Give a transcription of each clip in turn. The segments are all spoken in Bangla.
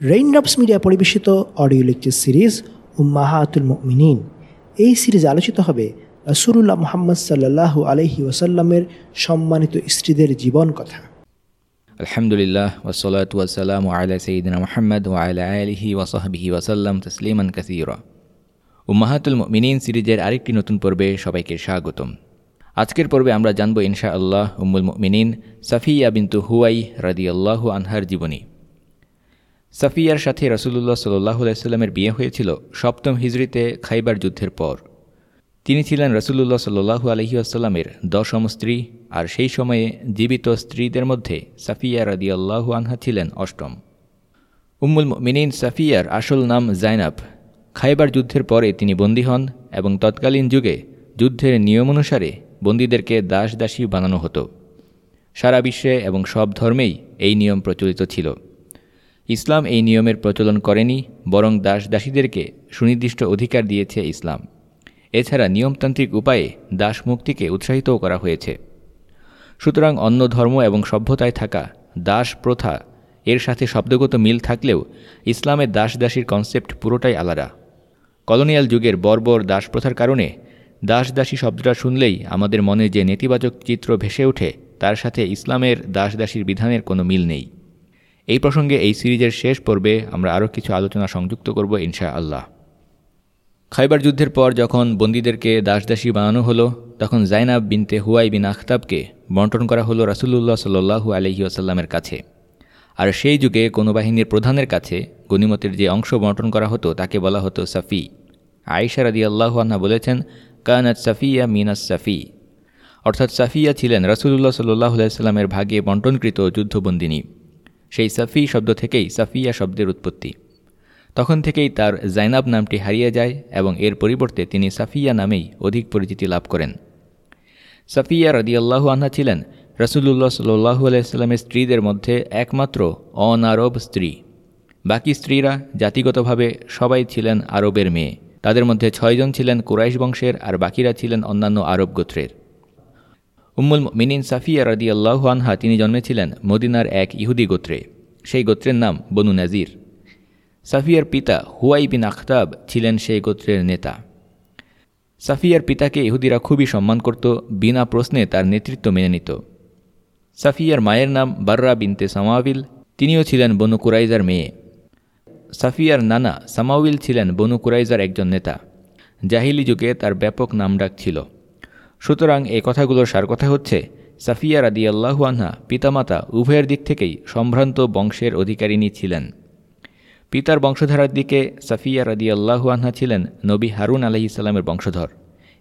রেইনড্রপস মিডিয়া পরিবেশিত অডিও লেকচার সিরিজ উম্মাহাতুল মিনীন এই সিরিজ আলোচিত হবে রসুরুল্লাহ মোহাম্মদ সাল্লাহু আলহি ওসাল্লামের সম্মানিত স্ত্রীদের জীবন কথা। আলহামদুলিল্লাহ ওসলাত ওয়াসালাম আলা সঈদিনা মোহাম্মদ ওয়ালা আলহি ওয়াসাহবিহি ওয়াসাল্লাম তসলিমান কাসিরা। উম্মাহাতুল মিনীন সিরিজের আরেকটি নতুন পর্বে সবাইকে স্বাগতম। আজকের পর্বে আমরা জানব ইনশা আল্লাহ উম্মুল মিনীন সাফিয়া বিন্তু হুয়াই রাদিয়াল্লাহু আনহার জীবনী। সাফিয়ার সাথে রসুল্লাহ সাল্লাহ আলাইস্লামের বিয়ে হয়েছিল সপ্তম হিজড়িতে খাইবার যুদ্ধের পর। তিনি ছিলেন রসুল্লাহ সাল্লু আলহিউসাল্লামের দশম স্ত্রী আর সেই সময়ে জীবিত স্ত্রীদের মধ্যে সাফিয়া রাদি আল্লাহু আনহা ছিলেন অষ্টম। উম্মুল মিনিন সাফিয়ার আসল নাম জাইনাব। খাইবার যুদ্ধের পরে তিনি বন্দী হন এবং তৎকালীন যুগে যুদ্ধের নিয়ম অনুসারে বন্দীদেরকে দাস দাসী বানানো হতো। সারা বিশ্বে এবং সব ধর্মেই এই নিয়ম প্রচলিত ছিল। ইসলাম এই নিয়মের প্রচলন করেনি, বরং দাস দাসীদেরকে সুনির্দিষ্ট অধিকার দিয়েছে ইসলাম। এছাড়া নিয়মতান্ত্রিক উপায়ে দাস মুক্তিকে উৎসাহিতও করা হয়েছে। সুতরাং অন্য ধর্ম এবং সভ্যতায় থাকা দাস প্রথা এর সাথে শব্দগত মিল থাকলেও ইসলামের দাস দাসীর কনসেপ্ট পুরোটাই আলাদা। কলোনিয়াল যুগের বর্বর দাস প্রথার কারণে দাস দাসী শব্দটা শুনলেই আমাদের মনে যে নেতিবাচক চিত্র ভেসে ওঠে, তার সাথে ইসলামের দাস দাসীর বিধানের কোনো মিল নেই। এই প্রসঙ্গে এই সিরিজের শেষ পর্বে আমরা আরও কিছু আলোচনা সংযুক্ত করব ইনশা আল্লাহ খাইবার যুদ্ধের পর যখন বন্দীদেরকে দাসদাসী বানানো হলো, তখন জাইনাব বিনতে হুয়াই বিন আখতাবকে বন্টন করা হলো রাসুলুল্লাহ সাল্লু আলহি আসাল্লামের কাছে। আর সেই যুগে কোনো বাহিনীর প্রধানের কাছে গণিমতের যে অংশ বন্টন করা হতো, তাকে বলা হতো সাফি। আয়েশা রাদি আল্লাহান্না বলেছেন, কানাত সাফিয়া মিনাস সাফি। অর্থাৎ সাফিয়া ছিলেন রাসুলুল্লাহ সাল্লাহ আলাইস্লামের ভাগে বন্টনকৃত যুদ্ধবন্দিনী। সেই সাফি শব্দ থেকেই সাফিয়া শব্দের উৎপত্তি। তখন থেকেই তার জাইনাব নামটি হারিয়ে যায় এবং এর পরিবর্তে তিনি সাফিয়া নামেই অধিক পরিচিতি লাভ করেন। সাফিয়া রদিয়াল্লাহু আনহা ছিলেন রসুল্লাহ সাল্লু আলাইস্লামের স্ত্রীদের মধ্যে একমাত্র অনারব স্ত্রী। বাকি স্ত্রীরা জাতিগতভাবে সবাই ছিলেন আরবের মেয়ে। তাদের মধ্যে ছয়জন ছিলেন কুরাইশ বংশের আর বাকিরা ছিলেন অন্যান্য আরব গোত্রের। উম্মুল মিনিন সাফিয়া রাদি আল্লাহ আনহা, তিনি জন্মেছিলেন মদিনার এক ইহুদি গোত্রে। সেই গোত্রের নাম বনু নাজির। সাফিয়ার পিতা হুয়াই বিন আখতাব ছিলেন সেই গোত্রের নেতা। সাফিয়ার পিতাকে ইহুদিরা খুবই সম্মান করত, বিনা প্রশ্নে তার নেতৃত্ব মেনে নিত। সাফিয়ার মায়ের নাম বার্রা বিনতে সামাবিল তিনিও ছিলেন বনু কুরাইজার মেয়ে। সাফিয়ার নানা সামাউইল ছিলেন বনু কুরাইজার একজন নেতা। জাহিলি যুগে তার ব্যাপক নামডাক ছিল। সুতরাং এই কথাগুলোর সার কথা হচ্ছে, সাফিয়া রাদি আল্লাহু আনহা পিতামাতা উভয়ের দিক থেকেই সম্ভ্রান্ত বংশের অধিকারিণী ছিলেন। পিতার বংশধারার দিকে সাফিয়া রাদি আল্লাহু আনহা ছিলেন নবী হারুন আলহি সাল্লামের বংশধর।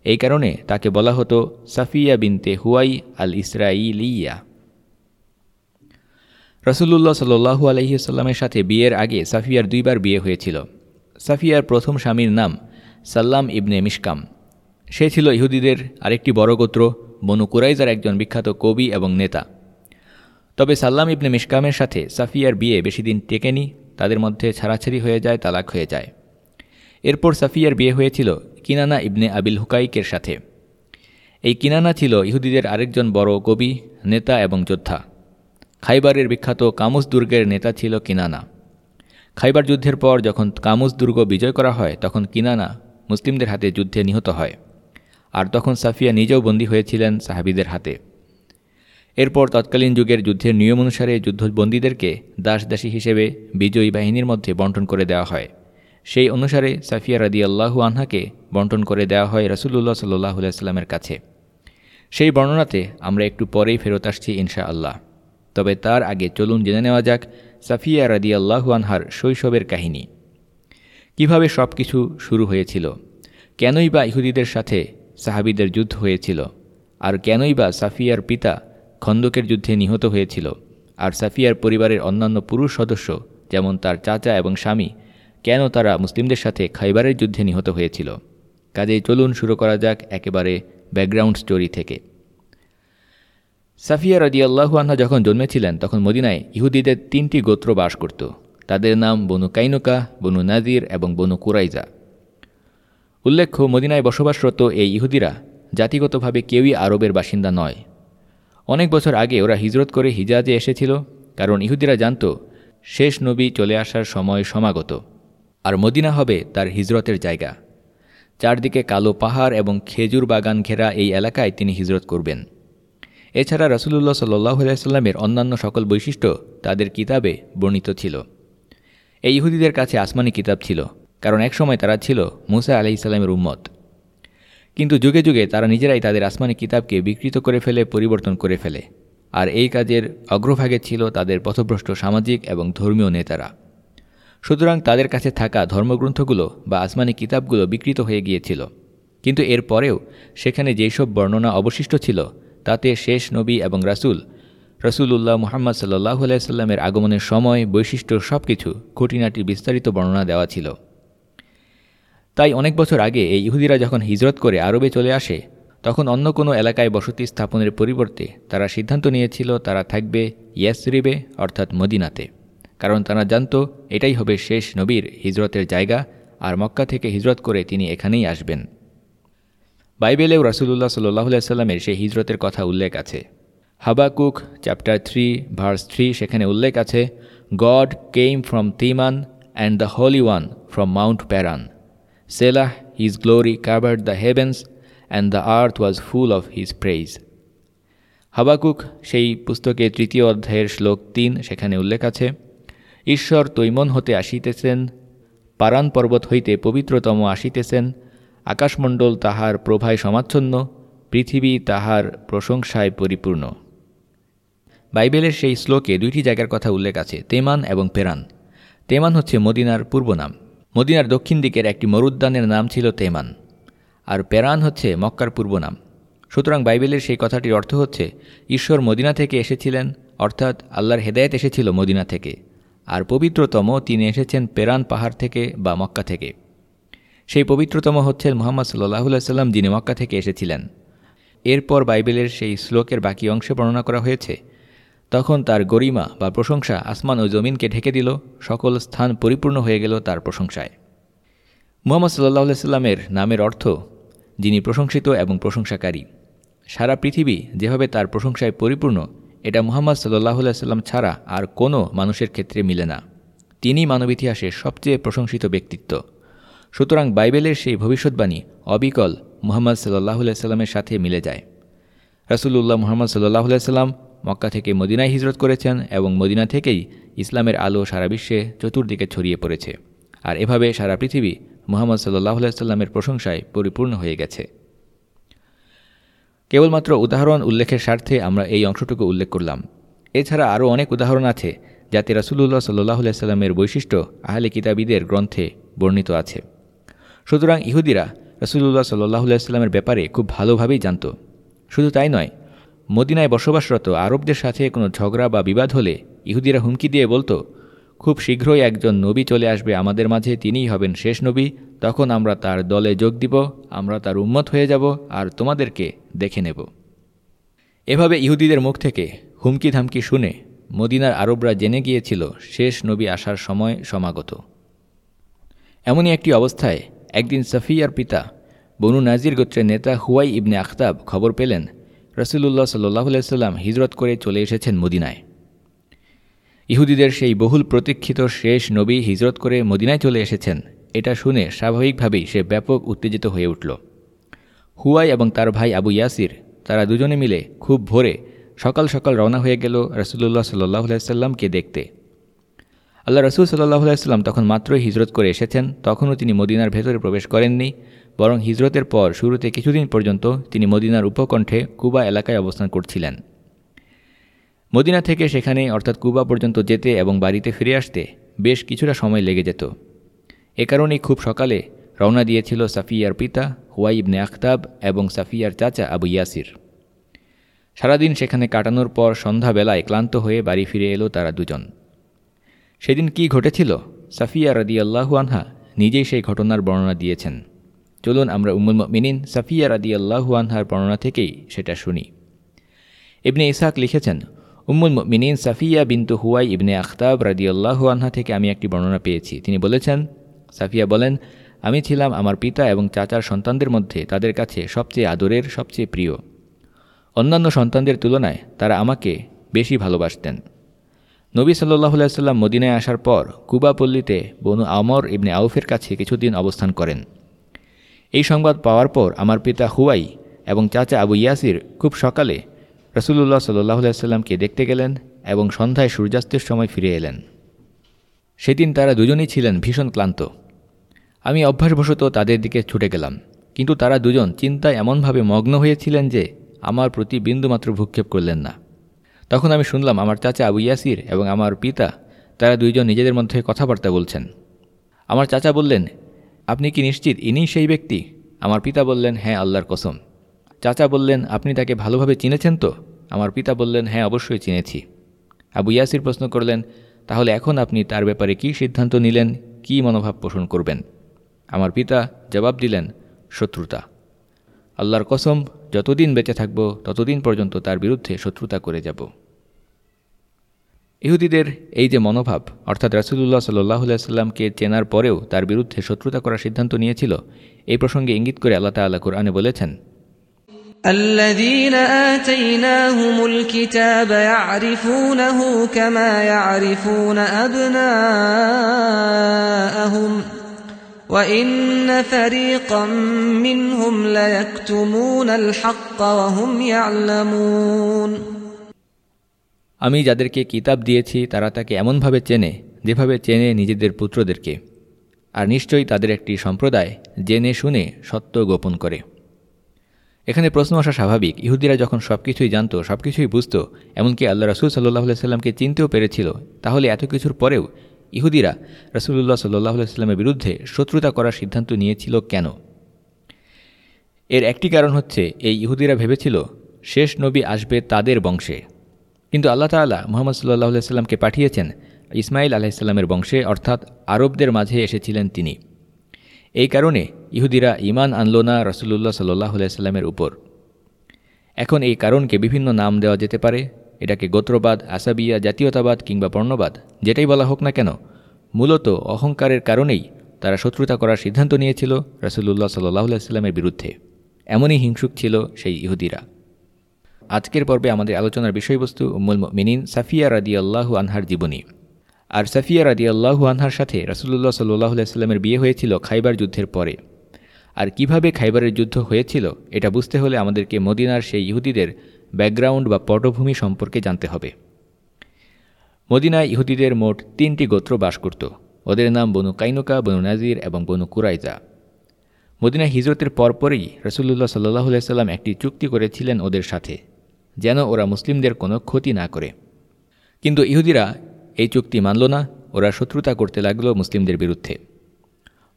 এই কারণে তাকে বলা হতো সাফিয়া বিনতে হুয়াই আল ইসরাইলিয়া রসুল্লাহ সাল্লু আলহিসাল্লামের সাথে বিয়ের আগে সাফিয়ার দুইবার বিয়ে হয়েছিল। সাফিয়ার প্রথম স্বামীর নাম সাল্লাম ইবনে মিশকাম। সে ছিল ইহুদিদের আরেকটি বড় গোত্র, বনু কুরাইজার একজন বিখ্যাত কবি এবং নেতা। তবে সাল্লাম ইবনে মিসকামের সাথে সাফিয়ার বিয়ে বেশি দিন টেকেনি, তাদের মধ্যে ছাড়াছাড়ি হয়ে যায়, তালাক হয়ে যায়। এরপর সাফিয়ার বিয়ে হয়েছিল কিনানা ইবনে আবিল হুকাইকের সাথে। এই কিনানা ছিল ইহুদিদের আরেকজন বড় কবি, নেতা এবং যোদ্ধা। খাইবারের বিখ্যাত কামুস দুর্গের নেতা ছিল কিনানা। খাইবার যুদ্ধের পর যখন কামুস দুর্গ বিজয় করা হয়, তখন কিনানা মুসলিমদের হাতে যুদ্ধে নিহত হয়। আর তখন সাফিয়া নিজেও বন্দী হয়েছিলেন সাহাবিদের হাতে। এরপর তৎকালীন যুগের যুদ্ধের নিয়ম অনুসারে যুদ্ধবন্দীদেরকে দাস দাসী হিসেবে বিজয়ী বাহিনীর মধ্যে বন্টন করে দেওয়া হয়। সেই অনুসারে সাফিয়া রাদি আল্লাহু আনহাকে বন্টন করে দেওয়া হয় রসুল্লাহ সাল্লাহ আলাইস্লামের কাছে। সেই বর্ণনাতে আমরা একটু পরেই ফেরত আসছি ইনশা আল্লাহ তবে তার আগে চলুন জেনে নেওয়া যাক সাফিয়া রাদি আল্লাহু আনহার শৈশবের কাহিনী। কীভাবে সব কিছু শুরু হয়েছিল? কেনই বা ইহুদিদের সাথে সাহাবিদের যুদ্ধ হয়েছিল। আর কেনই বা সাফিয়ার পিতা খন্দকের যুদ্ধে নিহত হয়েছিল। আর সাফিয়ার পরিবারের অন্যান্য পুরুষ সদস্য, যেমন তার চাচা এবং স্বামী, কেন তারা মুসলিমদের সাথে খাইবারের যুদ্ধে নিহত হয়েছিল? কাজেই চলুন শুরু করা যাক একেবারে ব্যাকগ্রাউন্ড স্টোরি থেকে। সাফিয়া আল্লাহুয়ান্না যখন জন্মেছিলেন, তখন মদিনায় ইহুদিদের তিনটি গোত্র বাস করত। তাদের নাম বনু কাইনুকা, বনু নাজির এবং বনু কুরাইজা উল্লেখ্য, মদিনায় বসবাসরত এই ইহুদিরা জাতিগতভাবে কেউই আরবের বাসিন্দা নয়। অনেক বছর আগে ওরা হিজরত করে হিজাজে এসেছিল, কারণ ইহুদিরা জানত, শেষ নবী চলে আসার সময় সমাগত, আর মদিনা হবে তার হিজরতের জায়গা। চারদিকে কালো পাহাড় এবং খেজুর বাগান ঘেরা এই এলাকায় তিনি হিজরত করবেন। এছাড়া রসুল্লাহ সাল্লাহ সাল্লামের অন্যান্য সকল বৈশিষ্ট্য তাদের কিতাবে বর্ণিত ছিল। এই ইহুদিদের কাছে আসমানি কিতাব ছিল। কারণ একসময় তারা ছিল মুসা আলি ইসলামের উম্মত। কিন্তু যুগে যুগে তারা নিজেরাই তাদের আসমানি কিতাবকে বিকৃত করে ফেলে, পরিবর্তন করে ফেলে। আর এই কাজের অগ্রভাগে ছিল তাদের পথভ্রষ্ট সামাজিক এবং ধর্মীয় নেতারা। সুতরাং তাদের কাছে থাকা ধর্মগ্রন্থগুলো বা আসমানি কিতাবগুলো বিকৃত হয়ে গিয়েছিল। কিন্তু এর পরেও সেখানে যেসব বর্ণনা অবশিষ্ট ছিল, তাতে শেষ নবী এবং রাসুল রসুল্লাহ মুহাম্মদ সাল্লাহ আলাইস্লামের আগমনের সময়, বৈশিষ্ট্য সব কিছু খুঁটিনাটি বিস্তারিত বর্ণনা দেওয়া ছিল। তাই অনেক বছর আগে এই ইহুদিরা যখন হিজরত করে আরবে চলে আসে, তখন অন্য কোনো এলাকায় বসতি স্থাপনের পরিবর্তে তারা সিদ্ধান্ত নিয়েছিল তারা থাকবে ইয়াসরিবে, অর্থাৎ মদিনাতে। কারণ তারা জানত এটাই হবে শেষ নবীর হিজরতের জায়গা, আর মক্কা থেকে হিজরত করে তিনি এখানেই আসবেন। বাইবেলেও রাসুলুল্লাহ সাল্লাহ সাল্লামের সেই হিজরতের কথা উল্লেখ আছে। Habakkuk chapter three verse three সেখানে উল্লেখ আছে God came from Teman and the holy one from Mount Paran selah his glory covered the heavens and the earth was full of his praise Habakkuk, সেই পুস্তকের তৃতীয় অধ্যায়ের শ্লোক তিন সেখানে উল্লেখ আছে, ঈশ্বর তৈমন হতে আসিতেছেন পারান পর্বত হইতে পবিত্রতম আসিতেছেন, আকাশমণ্ডল তাহার প্রভায় সমাচ্ছন্ন, পৃথিবী তাহার প্রশংসায় পরিপূর্ণ। বাইবেলের সেই শ্লোকে দুইটি জায়গার কথা উল্লেখ আছে, তেমান এবং পেরান। তেমান হচ্ছে মদিনার পূর্ব নাম মদিনার দক্ষিণ দিকের একটি মরুদ্যানের নাম ছিল তেমান, আর পেরান হচ্ছে মক্কার পূর্ব নাম। সুতরাং বাইবেলের সেই কথাটির অর্থ হচ্ছে, ঈশ্বর মদিনা থেকে এসেছিলেন, অর্থাৎ আল্লাহর হেদায়ত এসেছিল মদিনা থেকে, আর পবিত্রতম তিনি এসেছেন পেরান পাহাড় থেকে বা মক্কা থেকে। সেই পবিত্রতম হচ্ছেন মোহাম্মদ সাল্লাহ সাল্লাম যিনি মক্কা থেকে এসেছিলেন। এরপর বাইবেলের সেই শ্লোকের বাকি অংশে বর্ণনা করা হয়েছে তখন তার গরিমা বা প্রশংসা আসমান ও জমিনকে ঢেকে দিল, সকল স্থান পরিপূর্ণ হয়ে গেল তার প্রশংসায়। মোহাম্মদ সাল্লাহ সাল্লামের নামের অর্থ, যিনি প্রশংসিত এবং প্রশংসাকারী। সারা পৃথিবী যেভাবে তার প্রশংসায় পরিপূর্ণ, এটা মোহাম্মদ সাল্লাহ সাল্লাম ছাড়া আর কোনো মানুষের ক্ষেত্রে মিলে না। তিনি মানব ইতিহাসের সবচেয়ে প্রশংসিত ব্যক্তিত্ব। সুতরাং বাইবেলের সেই ভবিষ্যৎবাণী অবিকল মুহাম্মদ সাল্লাহ সাল্লামের সাথে মিলে যায়। রসুল্লাহ মোহাম্মদ সাল্লাহ সাল্লাম মক্কা থেকে মদিনায় হিজরত করেছেন এবং মদিনা থেকেই ইসলামের আলো সারা বিশ্বে চতুর্দিকে ছড়িয়ে পড়েছে। আর এভাবে সারা পৃথিবী মোহাম্মদ সাল্লাহ সাল্লামের প্রশংসায় পরিপূর্ণ হয়ে গেছে। কেবলমাত্র উদাহরণ উল্লেখের স্বার্থে আমরা এই অংশটুকু উল্লেখ করলাম। এছাড়া আরও অনেক উদাহরণ আছে যাতে রাসুলুল্লাহ সাল্লাহ সাল্লামের বৈশিষ্ট্য আহলে কিতাবীদের গ্রন্থে বর্ণিত আছে। সুতরাং ইহুদিরা রসুল্লাহ সাল্লাহ সাল্লামের ব্যাপারে খুব ভালোভাবেই জানত। শুধু তাই নয় মদিনায় বসবাসরত আরবদের সাথে কোনো ঝগড়া বা বিবাদ হলে ইহুদিরা হুমকি দিয়ে বলতো, খুব শীঘ্রই একজন নবী চলে আসবে, আমাদের মাঝে তিনিই হবেন শেষ নবী, তখন আমরা তার দলে যোগ দিব, আমরা তার উন্মত হয়ে যাব আর তোমাদেরকে দেখে নেব এভাবে ইহুদিদের মুখ থেকে হুমকি ধামকি শুনে মদিনার আরবরা জেনে গিয়েছিল শেষ নবী আসার সময় সমাগত। এমনই একটি অবস্থায় একদিন সাফিয়ার পিতা বনু নাজির গোত্রের নেতা হুয়াই ইবনে আখতাব খবর পেলেন রসুল্লাহ সাল্লাহ সাল্লাম হিজরত করে চলে এসেছেন মদিনায়। ইহুদিদের সেই বহুল প্রতীক্ষিত শেষ নবী হিজরত করে মদিনায় চলে এসেছেন। এটা শুনে স্বাভাবিকভাবেই সে ব্যাপক উত্তেজিত হয়ে উঠল। হুয়াই এবং তার ভাই আবু ইয়াসির, তারা দুজনে মিলে খুব ভোরে সকাল সকাল রওনা হয়ে গেল রসুল্লাহ সাল্লাহ সাল্লামকে দেখতে। আল্লাহ রসুল সাল্লাহ সাল্লাম তখন মাত্রই হিজরত করে এসেছেন, তখনও তিনি মদিনার ভেতরে প্রবেশ করেননি। বরং হিজরতের পর শুরুতে কিছুদিন পর্যন্ত তিনি মদিনার উপকণ্ঠে কুবা এলাকায় অবস্থান করছিলেন। মদিনা থেকে সেখানে, অর্থাৎ কুবা পর্যন্ত যেতে এবং বাড়িতে ফিরে আসতে বেশ কিছুটা সময় লেগে যেত। এ কারণেই খুব সকালে রওনা দিয়েছিল সাফিয়ার পিতা হুয়াই ইবনে আখতাব এবং সাফিয়ার চাচা আবু ইয়াসির। সারাদিন সেখানে কাটানোর পর সন্ধ্যাবেলায় ক্লান্ত হয়ে বাড়ি ফিরে এলো তারা দুজন। সেদিন কি ঘটেছিল? সাফিয়া রাদি আল্লাহু আনহা নিজেই সেই ঘটনার বর্ণনা দিয়েছেন। চলুন আমরা উমুল মিনিন সাফিয়া রাদি আল্লাহু আনহার বর্ণনা থেকেই সেটা শুনি। ইবনে ইসাক লিখেছেন, উম্মুল মিনিন সাফিয়া বিন্তু হুয়াই ইবনে আখতাব রাদিয়াল্লাহু আনহা থেকে আমি একটি বর্ণনা পেয়েছি। তিনি বলেছেন, সাফিয়া বলেন, আমি ছিলাম আমার পিতা এবং চাচার সন্তানদের মধ্যে তাদের কাছে সবচেয়ে আদরের, সবচেয়ে প্রিয়। অন্যান্য সন্তানদের তুলনায় তারা আমাকে বেশি ভালোবাসতেন। নবী সাল্লাহ সাল্লাম মদিনায় আসার পর কুবা পল্লীতে বনু আমর ইবনে আউফের কাছে কিছুদিন অবস্থান করেন। এই সংবাদ পাওয়ার পর আমার পিতা হুয়াই এবং চাচা আবু ইয়াসির খুব সকালে রসুল্লাহ সাল্লাহ সাল্লামকে দেখতে গেলেন এবং সন্ধ্যায় সূর্যাস্তের সময় ফিরে এলেন। সেদিন তারা দুজনেই ছিলেন ভীষণ ক্লান্ত। আমি অভ্যাসবশত তাদের দিকে ছুটে গেলাম, কিন্তু তারা দুজন চিন্তায় এমনভাবে মগ্ন হয়েছিলেন যে আমার প্রতি বিন্দুমাত্র ভূক্ষেপ করলেন না। তখন আমি শুনলাম আমার চাচা আবু ইয়াসির এবং আমার পিতা, তারা দুইজন নিজেদের মধ্যে কথাবার্তা বলছেন। আমার চাচা বললেন আপনি কি নিশ্চিত ইনিই সেই ব্যক্তি? আমার পিতা বললেন হ্যাঁ আল্লাহর কসম। চাচা বললেন, আপনি তাকে ভালোভাবে চিনেছেন তো? আমার পিতা বললেন হ্যাঁ অবশ্যই চিনেছি। আবু ইয়াসির প্রশ্ন করলেন, তাহলে এখন আপনি তার ব্যাপারে কি সিদ্ধান্ত নিলেন? কি মনোভাব পোষণ করবেন? আমার পিতা জবাব দিলেন, শত্রুতা। আল্লাহর কসম, যতদিন বেঁচে থাকব, ততদিন পর্যন্ত তার বিরুদ্ধে শত্রুতা করে যাব। ইহুদিদের এই যে মনোভাব অর্থাৎ রাসুলুল্লাহ সাল্লাহ সাল্লামকে চেনার পরেও তার বিরুদ্ধে শত্রুতা করার সিদ্ধান্ত নিয়েছিল এই প্রসঙ্গে ইঙ্গিত করে আল্লাহ তাল্লাহ কোরআনে বলেছেন الذين آتيناهم الكتاب يعرفونه كما يعرفون أبناءهم وإن فريقا منهم ليكتمون الحق وهم يعلمون আমি যাদেরকে কিতাব দিয়েছি, তারা তাকে এমনভাবে চেনে যেভাবে চেনে নিজেদের পুত্রদেরকে। আর নিশ্চয়ই তাদের একটি সম্প্রদায় জেনে শুনে সত্য গোপন করে। এখানে প্রশ্ন আসা স্বাভাবিক। ইহুদিরা যখন সব কিছুই জানত সব কিছুই বুঝত, এমনকি আল্লাহ রসুল সাল্লাহ সাল্লামকে চিনতেও পেরেছিল, তাহলে এত কিছুর পরেও ইহুদিরা রসুল্লাহ সাল্লাহ সাল্লামের বিরুদ্ধে শত্রুতা করার সিদ্ধান্ত নিয়েছিল কেন? এর একটি কারণ হচ্ছে, এই ইহুদিরা ভেবেছিল, শেষ নবী আসবে তাদের বংশে। কিন্তু আল্লাহ তাল্লাহ মোহাম্মদ সাল্লাহ সাল্লামকে পাঠিয়েছেন ইসমাইল আলাহিসাল্লামের বংশে, অর্থাৎ আরবদের মাঝে এসেছিলেন তিনি। এই কারণে ইহুদিরা ইমান আনল না রসুল্লাহ সাল্লাহ সাল্লামের উপর। এখন এই কারণকে বিভিন্ন নাম দেওয়া যেতে পারে। এটাকে গোত্রবাদ, আসাবিয়া, জাতীয়তাবাদ কিংবা বর্ণবাদ, যেটাই বলা হোক না কেন, মূলত অহংকারের কারণেই তারা শত্রুতা করার সিদ্ধান্ত নিয়েছিল রসুল্লাহ সাল্লাহ সাল্লামের বিরুদ্ধে। এমনই হিংসুক ছিল সেই ইহুদিরা। আজকের পর্বে আমাদের আলোচনার বিষয়বস্তু উম্মুল মিনিন সাফিয়া রাদি আল্লাহু আনহার জীবনী। আর সাফিয়া রাদি আল্লাহু আনহার সাথে রাসুল্লাহ সাল্লাহ সাল্লামের বিয়ে হয়েছিল খাইবার যুদ্ধের পরে। আর কীভাবে খাইবারের যুদ্ধ হয়েছিল এটা বুঝতে হলে আমাদেরকে মদিনার সেই ইহুদিদের ব্যাকগ্রাউন্ড বা পটভূমি সম্পর্কে জানতে হবে। মদিনায় ইহুদিদের মোট তিনটি গোত্র বাস করত। ওদের নাম বনু কাইনুকা, বনু নাজির এবং বনু কুরাইজা। মদিনা হিজরতের পরপরই রসুল্লাহ সাল্লাহ সাল্লাম একটি চুক্তি করেছিলেন ওদের সাথে। যেন ওরা মুসলিমদের কোনো ক্ষতি না করে। কিন্তু ইহুদিরা এই চুক্তি মানল না, ওরা শত্রুতা করতে লাগল মুসলিমদের বিরুদ্ধে।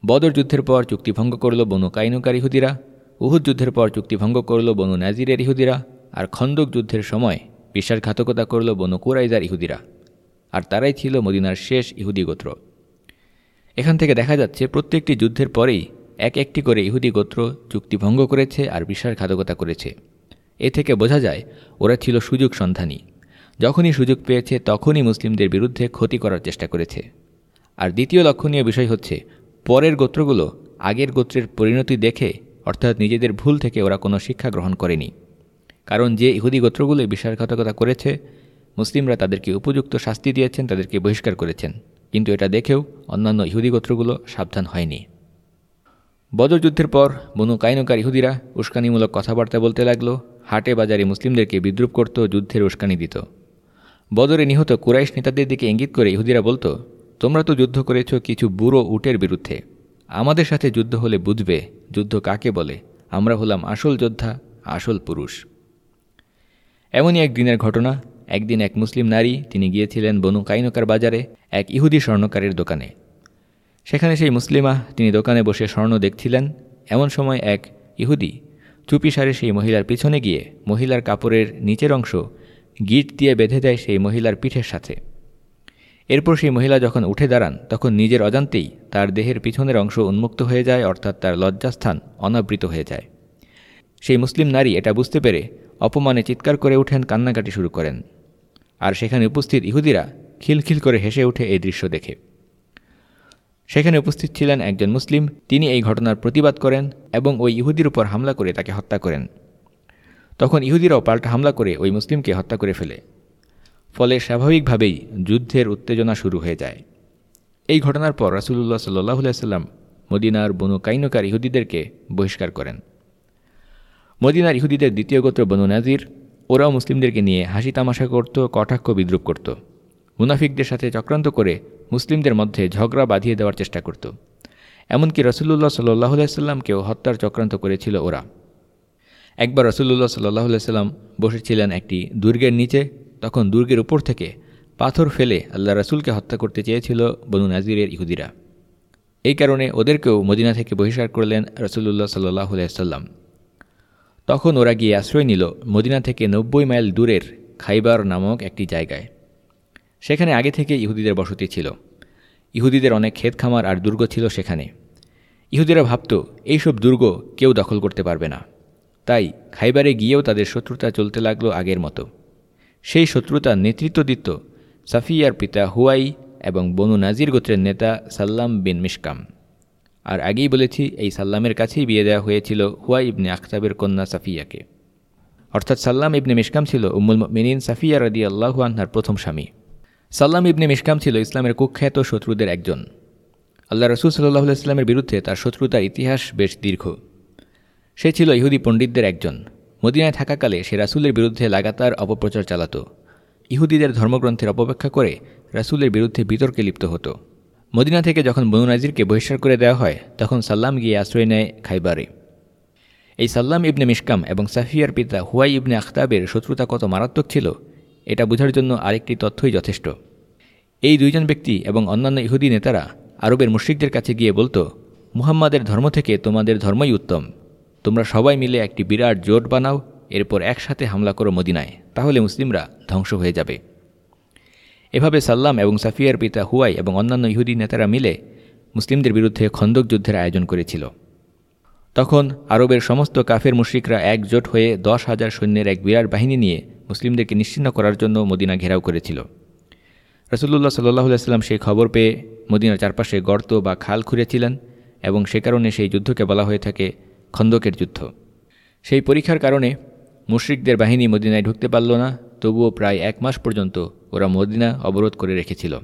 বদর যুদ্ধের পর চুক্তি ভঙ্গ করল বনু কাইনুকার ইহুদিরা, উহুদ যুদ্ধের পর চুক্তি ভঙ্গ করল বনু নাজিরের ইহুদিরা, আর খন্দক যুদ্ধের সময় বিশ্বাসঘাতকতা করল বনু কুরাইজার ইহুদিরা, আর তারাই ছিল মদিনার শেষ ইহুদি গোত্র। এখান থেকে দেখা যাচ্ছে প্রত্যেকটি যুদ্ধের পরেই এক একটি করে ইহুদি গোত্র চুক্তি ভঙ্গ করেছে আর বিশ্বাসঘাতকতা করেছে। এ থেকে বোঝা যায়, ওরা ছিল সুযোগ সন্ধানী। যখনই সুযোগ পেয়েছে, তখনই মুসলিমদের বিরুদ্ধে ক্ষতি করার চেষ্টা করেছে। আর দ্বিতীয় লক্ষণীয় বিষয় হচ্ছে, পরের গোত্রগুলো আগের গোত্রের পরিণতি দেখে, অর্থাৎ নিজেদের ভুল থেকে ওরা কোনো শিক্ষা গ্রহণ করেনি। কারণ যে ইহুদি গোত্রগুলো বিশ্বাসঘাতকতা করেছে, মুসলিমরা তাদেরকে উপযুক্ত শাস্তি দিয়েছেন, তাদেরকে বহিষ্কার করেছেন। কিন্তু এটা দেখেও অন্যান্য ইহুদি গোত্রগুলো সাবধান হয়নি। বদর যুদ্ধের পর বনু কাইনকার ইহুদিরা উস্কানিমূলক কথাবার্তা বলতে লাগল হাটে বাজারে মুসলিমদেরকে বিদ্রুপ করত, যুদ্ধের উস্কানি দিত। বদরে নিহত কুরাইশ নেতাদের দিকে ইঙ্গিত করে ইহুদিরা বলতো, তোমরা তো যুদ্ধ করেছ কিছু বুড়ো উটের বিরুদ্ধে। আমাদের সাথে যুদ্ধ হলে বুঝবে যুদ্ধ কাকে বলে। আমরা হলাম আসল যোদ্ধা, আসল পুরুষ। এমনই এক দিনের ঘটনা। একদিন এক মুসলিম নারী, তিনি গিয়েছিলেন বনু কাইনকার বাজারে এক ইহুদি স্বর্ণকারের দোকানে। সেখানে সেই মুসলিমা, তিনি দোকানে বসে স্বর্ণ দেখছিলেন। এমন সময় এক ইহুদি চুপি সারে সেই মহিলার পিছনে গিয়ে মহিলার কাপড়ের নিচের অংশ গিট দিয়ে বেঁধে দেয় সেই মহিলার পিঠের সাথে। এরপর সেই মহিলা যখন উঠে দাঁড়ান, তখন নিজের অজান্তেই তার দেহের পিছনের অংশ উন্মুক্ত হয়ে যায়, অর্থাৎ তার লজ্জাস্থান অনাবৃত হয়ে যায়। সেই মুসলিম নারী এটা বুঝতে পেরে অপমানে চিৎকার করে উঠেন, কান্নাকাটি শুরু করেন। আর সেখানে উপস্থিত ইহুদিরা খিলখিল করে হেসে উঠে এই দৃশ্য দেখে। সেখানে উপস্থিত ছিলেন একজন মুসলিম, তিনি এই ঘটনার প্রতিবাদ করেন এবং ওই ইহুদির উপর হামলা করে তাকে হত্যা করেন। তখন ইহুদিরাও পাল্টা হামলা করে ওই মুসলিমকে হত্যা করে ফেলে। ফলে স্বাভাবিকভাবেই যুদ্ধের উত্তেজনা শুরু হয়ে যায়। এই ঘটনার পর রাসুলুল্লাহ সাল্লাহ সাল্লাম মদিনার বনু কাইনকার ইহুদিদেরকে বহিষ্কার করেন। মদিনার ইহুদিদের দ্বিতীয় গোত্র বনু নাজির, ওরাও মুসলিমদেরকে নিয়ে হাসি তামাশা করত, কটাক্ষ বিদ্রুপ করত। মুনাফিকদের সাথে চক্রান্ত করে মুসলিমদের মধ্যে ঝগড়া বাঁধিয়ে দেওয়ার চেষ্টা করত। এমনকি রসুল্লাহ সাল্লাহ সাল্লামকেও হত্যার চক্রান্ত করেছিল ওরা। একবার রসুল্লাহ সাল্লাহ সাল্লাম বসেছিলেন একটি দুর্গের নিচে, তখন দুর্গের উপর থেকে পাথর ফেলে আল্লাহ রসুলকে হত্যা করতে চেয়েছিল বনু নাজিরের ইহুদিরা। এই কারণে ওদেরকেও মদিনা থেকে বহিষ্কার করলেন রসুল্লাহ সাল্লাহ সাল্লাম তখন ওরা গিয়ে আশ্রয় নিল মদিনা থেকে নব্বই মাইল দূরের খাইবার নামক একটি জায়গায়। সেখানে আগে থেকে ইহুদিদের বসতি ছিল। ইহুদিদের অনেক ক্ষেত খামার আর দুর্গ ছিল সেখানে। ইহুদিরা ভাবত, এইসব দুর্গ কেউ দখল করতে পারবে না। তাই খাইবারে গিয়েও তাদের শত্রুতা চলতে লাগল আগের মতো। সেই শত্রুতা নেতৃত্ব দিত সাফিয়ার পিতা হুয়াই এবং বনু নাজির গোত্রের নেতা সাল্লাম বিন মিশকাম। আর আগেই বলেছি, এই সাল্লামের কাছেই বিয়ে দেওয়া হয়েছিল হুয়াই ইবনে আখতাবের কন্যা সাফিয়াকে। অর্থাৎ সাল্লাম ইবনে মিসকাম ছিল উম্মুল মিনিন সাফিয়া রদি আল্লাহু আনহার প্রথম স্বামী। সাল্লাম ইবনে মিশকাম ছিল ইসলামের কুখ্যাত শত্রুদের একজন। আল্লাহ রসুল সাল্লাহ ইসলামের বিরুদ্ধে তার শত্রুতার ইতিহাস বেশ দীর্ঘ। সে ছিল ইহুদি পণ্ডিতদের একজন। মদিনায় থাকাকালে সে রাসুলের বিরুদ্ধে লাগাতার অপপ্রচার চালাত। ইহুদিদের ধর্মগ্রন্থের অপব্যাখ্যা করে রাসুলের বিরুদ্ধে বিতর্কে লিপ্ত হতো। মদিনা থেকে যখন বনু নাজিরকে বহিষ্কার করে দেওয়া হয়, তখন সাল্লাম গিয়ে আশ্রয় নেয় খাইবারে। এই সাল্লাম ইবনে মিশকাম এবং সাফিয়ার পিতা হুয়াই ইবনে আখতাবের শত্রুতা কত মারাত্মক ছিল এটা বোঝার জন্য আরেকটি তথ্যই যথেষ্ট। এই দুইজন ব্যক্তি এবং অন্যান্য ইহুদি নেতারা আরবের মুশ্রিকদের কাছে গিয়ে বলতো, মুহাম্মাদের ধর্ম থেকে তোমাদের ধর্মই উত্তম। তোমরা সবাই মিলে একটি বিরাট জোট বানাও, এরপর একসাথে হামলা করো মদিনায়, তাহলে মুসলিমরা ধ্বংস হয়ে যাবে এভাবে সাল্লাম এবং সাফিয়ার পিতা হুয়াই এবং অন্যান্য ইহুদি নেতারা মিলে মুসলিমদের বিরুদ্ধে খন্দক যুদ্ধের আয়োজন করেছিল। তখন আরবের সমস্ত কাফের মুশ্রিকরা একজোট হয়ে দশ হাজার সৈন্যের এক বিরাট বাহিনী নিয়ে মুসলিমদেরকে নিশ্চিন্ন করার জন্য মদিনা ঘেরাও করেছিল। রসুল্লাহ সাল্লাহ সেই খবর পেয়ে মদিনার চারপাশে গর্ত বা খাল খুঁড়েছিলেন এবং সে কারণে সেই যুদ্ধকে বলা হয়ে থাকে খন্দকের যুদ্ধ। সেই পরীক্ষার কারণে মুশ্রিকদের বাহিনী মদিনায় ঢুকতে পারল না, তবুও প্রায় এক মাস পর্যন্ত ওরা মদিনা অবরোধ করে রেখেছিল।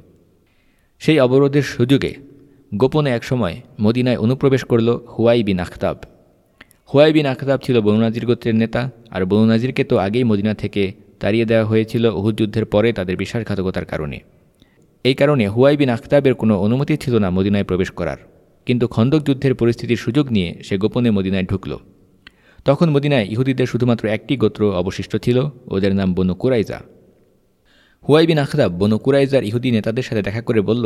সেই অবরোধের সুযোগে গোপনে একসময় মদিনায় অনুপ্রবেশ করল হুয়াই বিন আখতাব। হুয়াই বিন আখতাব ছিল বনুনাজির গোত্রের নেতা, আর বনুনাজিরকে তো আগেই মদিনা থেকে তাড়িয়ে দেওয়া হয়েছিল উহুদ যুদ্ধের পরে তাদের বিশ্বাসঘাতকতার কারণে। এই কারণে হুয়াই বিন আখতাবের কোনো অনুমতি ছিল না মদিনায় প্রবেশ করার। কিন্তু খন্দক যুদ্ধের পরিস্থিতির সুযোগ নিয়ে সে গোপনে মদিনায় ঢুকল। তখন মদিনায় ইহুদিদের শুধুমাত্র একটি গোত্র অবশিষ্ট ছিল, ওদের নাম বনু কুরাইজা। হুয়াই বিন আখরাব বনু কুরাইজার ইহুদি নেতাদের সাথে দেখা করে বলল,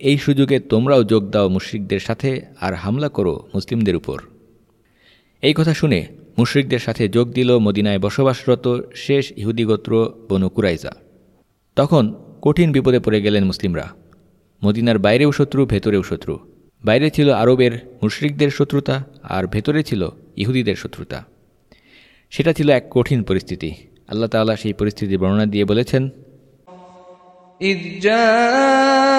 এই সুযোগে তোমরাও যোগ দাও মুশ্রিকদের সাথে আর হামলা করো মুসলিমদের উপর। এই কথা শুনে মুশ্রিকদের সাথে যোগ দিল মদিনায় বসবাসরত শেষ ইহুদি গোত্র বনু কুরাইজা তখন কঠিন বিপদে পড়ে গেলেন মুসলিমরা মদিনার বাইরেও শত্রু ভেতরেও শত্রু বাইরে ছিল আরবের মুশরিকদের শত্রুতা আর ভেতরে ছিল ইহুদিদের শত্রুতা সেটা ছিল এক কঠিন পরিস্থিতি আল্লাহ তাআলা সেই পরিস্থিতির বর্ণনা দিয়ে বলেছেন إذ جاءوكم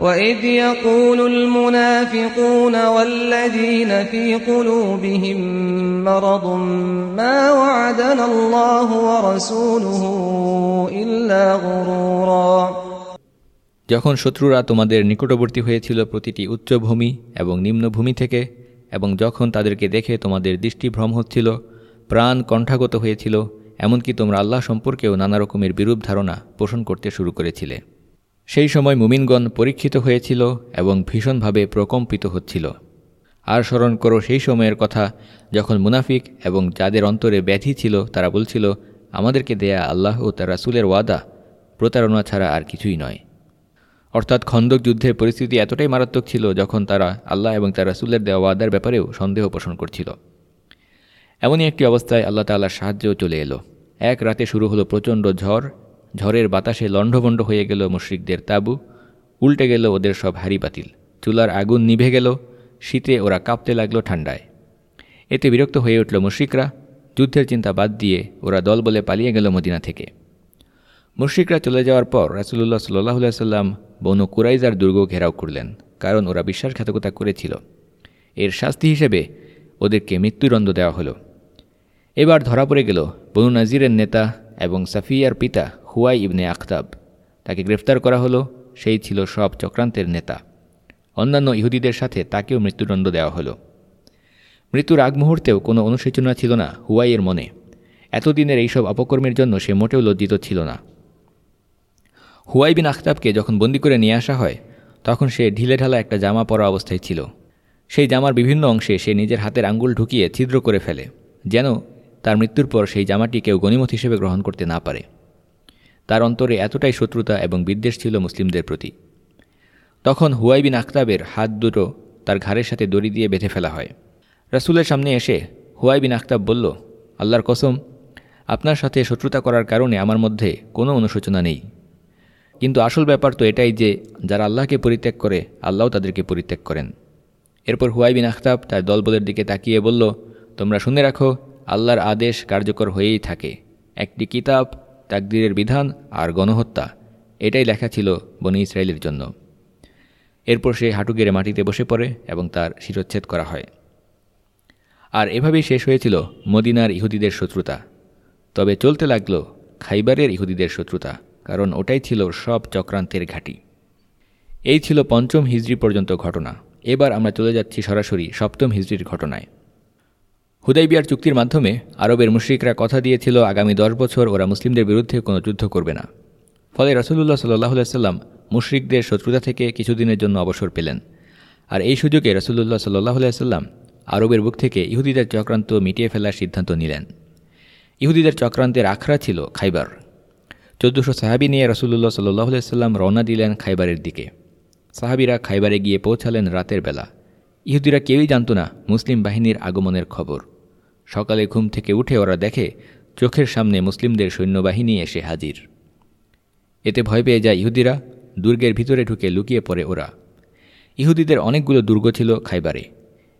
وإذ يقول المنافقون والذين في قلوبهم مرض ما وعدنا الله ورسوله إلا غرورا যখন শত্রুরা তোমাদের নিকটবর্তী হয়েছিল প্রতিটি উচ্চভূমি এবং নিম্নভূমি থেকে এবং যখন তাদেরকে দেখে তোমাদের দৃষ্টিভ্রম হচ্ছিল প্রাণ কণ্ঠাগত হয়েছিল এমনকি তোমরা আল্লাহ সম্পর্কেও নানা রকমের বিরূপ ধারণা পোষণ করতে শুরু করেছিলে সেই সময় মুমিনগণ পরীক্ষিত হয়েছিল এবং ভীষণভাবে প্রকম্পিত হচ্ছিল। আর স্মরণ করো সেই সময়ের কথা, যখন মুনাফিক এবং যাদের অন্তরে ব্যাধি ছিল, তারা বলছিল, আমাদেরকে দেয়া আল্লাহ ও তার রাসুলের ওয়াদা, প্রতারণা ছাড়া আর কিছুই নয়। অর্থাৎ খন্দক যুদ্ধের পরিস্থিতি এতটাই মারাত্মক ছিল, যখন তারা আল্লাহ এবং তার রাসুলের দেওয়া ওয়াদার ব্যাপারেও সন্দেহ পোষণ করছিল। এমনই একটি অবস্থায় আল্লাহ তাল্লাহর সাহায্যও চলে এলো। এক রাতে শুরু হলো প্রচণ্ড ঝড় ঝড়ের বাতাসে লণ্ডভণ্ড হয়ে গেল মুশ্রিকদের তাবু, উল্টে গেল ওদের সব হারি বাতিল, চুলার আগুন নিভে গেল, শীতে ওরা কাঁপতে লাগল ঠান্ডায় এতে বিরক্ত হয়ে উঠল মুশ্রিকরা, যুদ্ধের চিন্তা বাদ দিয়ে ওরা দল বলে পালিয়ে গেল মদিনা থেকে। মুশ্রিকরা চলে যাওয়ার পর রাসুলুল্লাহ সাল্লাহ সাল্লাম বনু কুরাইজার দুর্গ ঘেরাও করলেন, কারণ ওরা বিশ্বাসঘাতকতা করেছিল। এর শাস্তি হিসেবে ওদেরকে মৃত্যুদণ্ড দেওয়া হলো। এবার ধরা পড়ে গেল বনু নাজিরের নেতা এবং সাফিয়ার পিতা হুয়াই ইবনে আখতাব তাকে গ্রেফতার করা হলো, সেই ছিল সব চক্রান্তের নেতা। অন্যান্য ইহুদিদের সাথে তাকেও মৃত্যুদণ্ড দেওয়া হলো। মৃত্যুর আগ মুহূর্তেও কোনো অনুশোচনা ছিল না হুয়াইয়ের মনে। এতদিনের এইসব অপকর্মের জন্য সে মোটেও লজ্জিত ছিল না। হুয়াই বিন আখতাবকে যখন বন্দি করে নিয়ে আসা হয়, তখন সে ঢিলেঢালা একটা জামা পরা অবস্থায় ছিল। সেই জামার বিভিন্ন অংশে সে নিজের হাতের আঙ্গুল ঢুকিয়ে ছিদ্র করে ফেলে, যেন তার মৃত্যুর পর সেই জামাটি কেউ গণিমত হিসেবে গ্রহণ করতে না পারে। তার অন্তরে এতটাই শত্রুতা এবং বিদ্বেষ ছিল মুসলিমদের প্রতি। তখন হুয়াইবিন আখতাবের হাত দুটো তার ঘাড়ের সাথে দড়ি দিয়ে বেঁধে ফেলা হয়। রাসুলের সামনে এসে হুয়াইবিন আখতাব বলল, আল্লাহর কসম, আপনার সাথে শত্রুতা করার কারণে আমার মধ্যে কোনো অনুশোচনা নেই। কিন্তু আসল ব্যাপার তো এটাই যে, যারা আল্লাহকে পরিত্যাগ করে আল্লাহ তাদেরকে পরিত্যাগ করেন। এরপর হুয়াইবিন আখতাব তার দলবলের দিকে তাকিয়ে বলল, তোমরা শুনে রাখো, আল্লাহর আদেশ কার্যকর হয়েই থাকে। একটি কিতাব তাকদিরের বিধান আর গণহত্যা। এটাই লেখা ছিল বনি ইসরায়েলের জন্য। এরপর সে হাঁটু গেড়ে মাটিতে বসে পড়ে এবং তার শিরচ্ছেদ করা হয়। আর এভাবেই শেষ হয়েছিল মদিনার ইহুদিদের শত্রুতা। তবে চলতে লাগল খাইবারের ইহুদিদের শত্রুতা, কারণ ওটাই ছিল সব চক্রান্তের ঘাঁটি। এই ছিল পঞ্চম হিজড়ি পর্যন্ত ঘটনা। এবার আমরা চলে যাচ্ছি সরাসরি সপ্তম হিজড়ির ঘটনায়। হুদাইবিয়ার চুক্তির মাধ্যমে আরবের মুশ্রিকরা কথা দিয়েছিল, আগামী দশ বছর ওরা মুসলিমদের বিরুদ্ধে কোনো যুদ্ধ করবে না। ফলে রসুল্লাহ সাল্লাহ সাল্লাম মুশ্রিকদের শত্রুতা থেকে কিছুদিনের জন্য অবসর পেলেন। আর এই সুযোগে রসুল্লাহ সাল্লাহ সাল্লাম আরবের বুক থেকে ইহুদিদের চক্রান্ত মিটিয়ে ফেলার সিদ্ধান্ত নিলেন। ইহুদিদের চক্রান্তের আখড়া ছিল খাইবার। চোদ্দোশো সাহাবি নিয়ে রসুল্লাহ সাল্লাহ সাল্লাম রওনা দিলেন খাইবারের দিকে। সাহাবিরা খাইবারে গিয়ে পৌঁছালেন রাতের বেলা। ইহুদিরা কেউই জানত না মুসলিম বাহিনীর আগমনের খবর। সকালে ঘুম থেকে উঠে ওরা দেখে, চোখের সামনে মুসলিমদের সৈন্যবাহিনী এসে হাজির। এতে ভয় পেয়ে যায় ইহুদিরা, দুর্গের ভিতরে ঢুকে লুকিয়ে পড়ে ওরা। ইহুদিদের অনেকগুলো দুর্গ ছিল খাইবারে।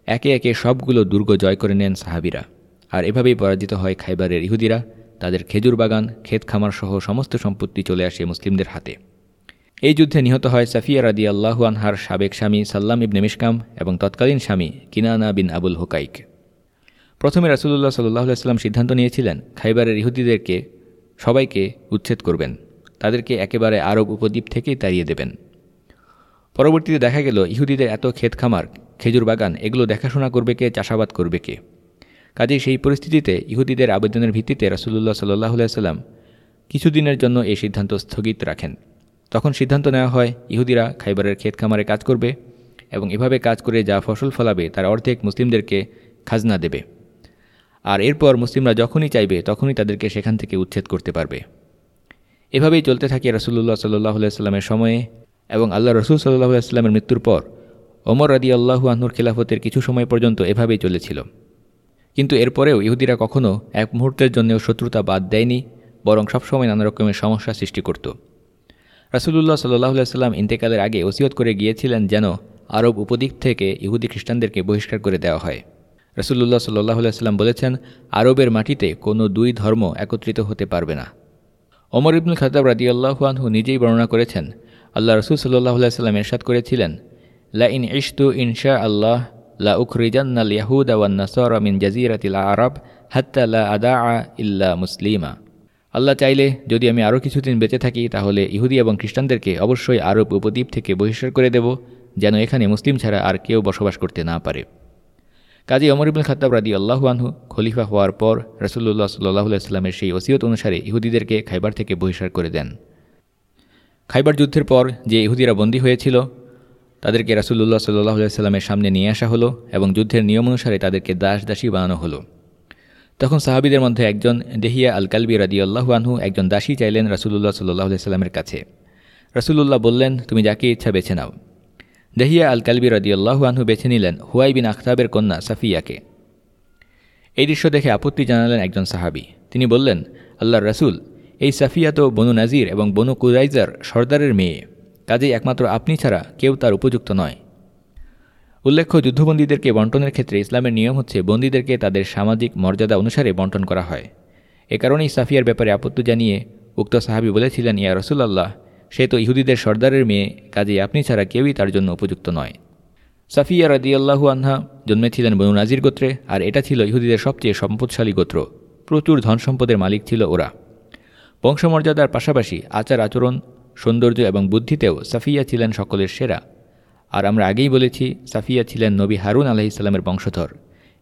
একে একে সবগুলো দুর্গ জয় করে নেন সাহাবিরা। আর এভাবেই পরাজিত হয় খাইবারের ইহুদিরা, তাদের খেজুর বাগান, ক্ষেত খামার সহ সমস্ত সম্পত্তি চলে আসে মুসলিমদের হাতে। এই যুদ্ধে নিহত হয় সাফিয়া রাদি আল্লাহু আনহার সাবেক স্বামী সাল্লাম ইবনে মিশকাম এবং তৎকালীন স্বামী কিনানা বিন আবুল হুকাইক। প্রথমে রাসুল্লাহ সাল্লাহ সাল্লাম সিদ্ধান্ত নিয়েছিলেন, খাইবারের ইহুদিদেরকে সবাইকে উচ্ছেদ করবেন। তাদেরকে একেবারে আরব উপদ্বীপ থেকেই তাড়িয়ে দেবেন। পরবর্তীতে দেখা গেল, ইহুদিদের এত ক্ষেত খামার, খেজুর বাগান, এগুলো দেখাশোনা করবে কে, চাষাবাদ করবে কে? কাজেই সেই পরিস্থিতিতে ইহুদিদের আবেদনের ভিত্তিতে রাসুল্লাহ সাল্লাহ সাল্লাম কিছুদিনের জন্য এই সিদ্ধান্ত স্থগিত রাখেন। তখন সিদ্ধান্ত নেওয়া হয়, ইহুদিরা খাইবারের ক্ষেত খামারে কাজ করবে এবং এভাবে কাজ করে যা ফসল ফলাবে, তার অর্ধেক মুসলিমদেরকে খাজনা দেবে। আর এরপর মুসলিমরা যখনই চাইবে, তখনই তাদেরকে সেখান থেকে উচ্ছেদ করতে পারবে। এভাবেই চলতে থাকে রসুল্লাহ সাল্লাহ সাল্লামের সময়ে এবং আল্লাহ রসুল সাল্লাহ সাল্লামের মৃত্যুর পর ওমর রাদি আল্লাহু আহনুর খেলাফতের কিছু সময় পর্যন্ত এভাবেই চলেছিল। কিন্তু এরপরেও ইহুদিরা কখনও এক মুহূর্তের জন্যও শত্রুতা বাদ দেয়নি, বরং সবসময় নানা রকমের সমস্যা সৃষ্টি করত। রাসুলুল্লাহ সাল্লাহ সাল্লাম ইন্তেকালের আগে ওসিয়ত করে গিয়েছিলেন যেন আরব উপদ্বীপ থেকে ইহুদি খ্রিস্টানদেরকে বহিষ্কার করে দেওয়া হয়। রসুল্লাহ সাল্লাহ সাল্লাম বলেছেন, আরবের মাটিতে কোনো দুই ধর্ম একত্রিত হতে পারবে না। অমর ইবনুল খাতাব রাদিয়াল্লাহু আনহু নিজেই বর্ণনা করেছেন, আল্লাহ রসুল সাল্লাহ সাল্লাম এরশাদ করেছিলেন লা ইন ইশতু ইনশা আল্লাহ, লা উখরিজান্নাল ইয়াহুদ ওয়ান নাসর মিন জাজিরাতিল আরব হাত্তা লা আদা ইল্লা মুসলিমা। আল্লাহ চাইলে যদি আমি আরও কিছুদিন বেঁচে থাকি, তাহলে ইহুদি এবং খ্রিস্টানদেরকে অবশ্যই আরব উপদ্বীপ থেকে বহিষ্কার করে দেব, যেন এখানে মুসলিম ছাড়া আর কেউ বসবাস করতে না পারে। কাজী অমর ইবুল খাতাব রাদি আল্লাহু আনহু খলিফা হওয়ার পর রসুল্লাহ সাল্লাহ সাল্লামের সেই ওসিয়ত অনুসারে ইহুদিদেরকে খাইবার থেকে বহিষ্কার করে দেন। খাইবার যুদ্ধের পর যে ইহুদিরা বন্দী হয়েছিল, তাদেরকে রাসুল্লাহ সাল্লাহ সাল্লামের সামনে নিয়ে আসা হলো এবং যুদ্ধের নিয়ম অনুসারে তাদেরকে দাস দাসী বানানো হলো। তখন সাহাবিদের মধ্যে একজন দেহিয়া আল কালবি রাদি আল্লাহু আনহু একজন দাসী চাইলেন রাসুল্লাহ সাল্লাহ সাল্লামের কাছে। রাসুল্লাহ বললেন, তুমি যাকে ইচ্ছা বেছে নাও। দেহিয়া আল কালবি রাদি আল্লাহু আনহু বেছে নিলেন হুয়াই বিন আখতাবের কন্যা সাফিয়াকে। এই দৃশ্য দেখে আপত্তি জানালেন একজন সাহাবি। তিনি বললেন আল্লাহ রাসুল, এই সাফিয়া তো বনু নাজির এবং বনু কুরাইজার সর্দারের মেয়ে। কাজেই একমাত্র আপনি ছাড়া কেউ তার উপযুক্ত নয়। উল্লেখ্য, যুদ্ধবন্দীদেরকে বন্টনের ক্ষেত্রে ইসলামের নিয়ম হচ্ছে বন্দীদেরকে তাদের সামাজিক মর্যাদা অনুসারে বন্টন করা হয়। এ কারণেই সাফিয়ার ব্যাপারে আপত্তি জানিয়ে উক্ত সাহাবি বলেছিলেন, ইয়া রসুল্লাহ সে তো ইহুদিদের সর্দারের মেয়ে কাজে আপনি ছাড়া কেউই তার জন্য উপযুক্ত নয়। সাফিয়া রাদিয়াল্লাহু আনহা জন্মেছিলেন বনু নাজির গোত্রে, আর এটা ছিল ইহুদিদের সবচেয়ে সম্পদশালী গোত্র। প্রচুর ধন সম্পদের মালিক ছিল ওরা। বংশমর্যাদার পাশাপাশি আচার আচরণ, সৌন্দর্য এবং বুদ্ধিতেও সাফিয়া ছিলেন সকলের সেরা। আর আমরা আগেই বলেছি, সাফিয়া ছিলেন নবী হারুন আলাহি বংশধর।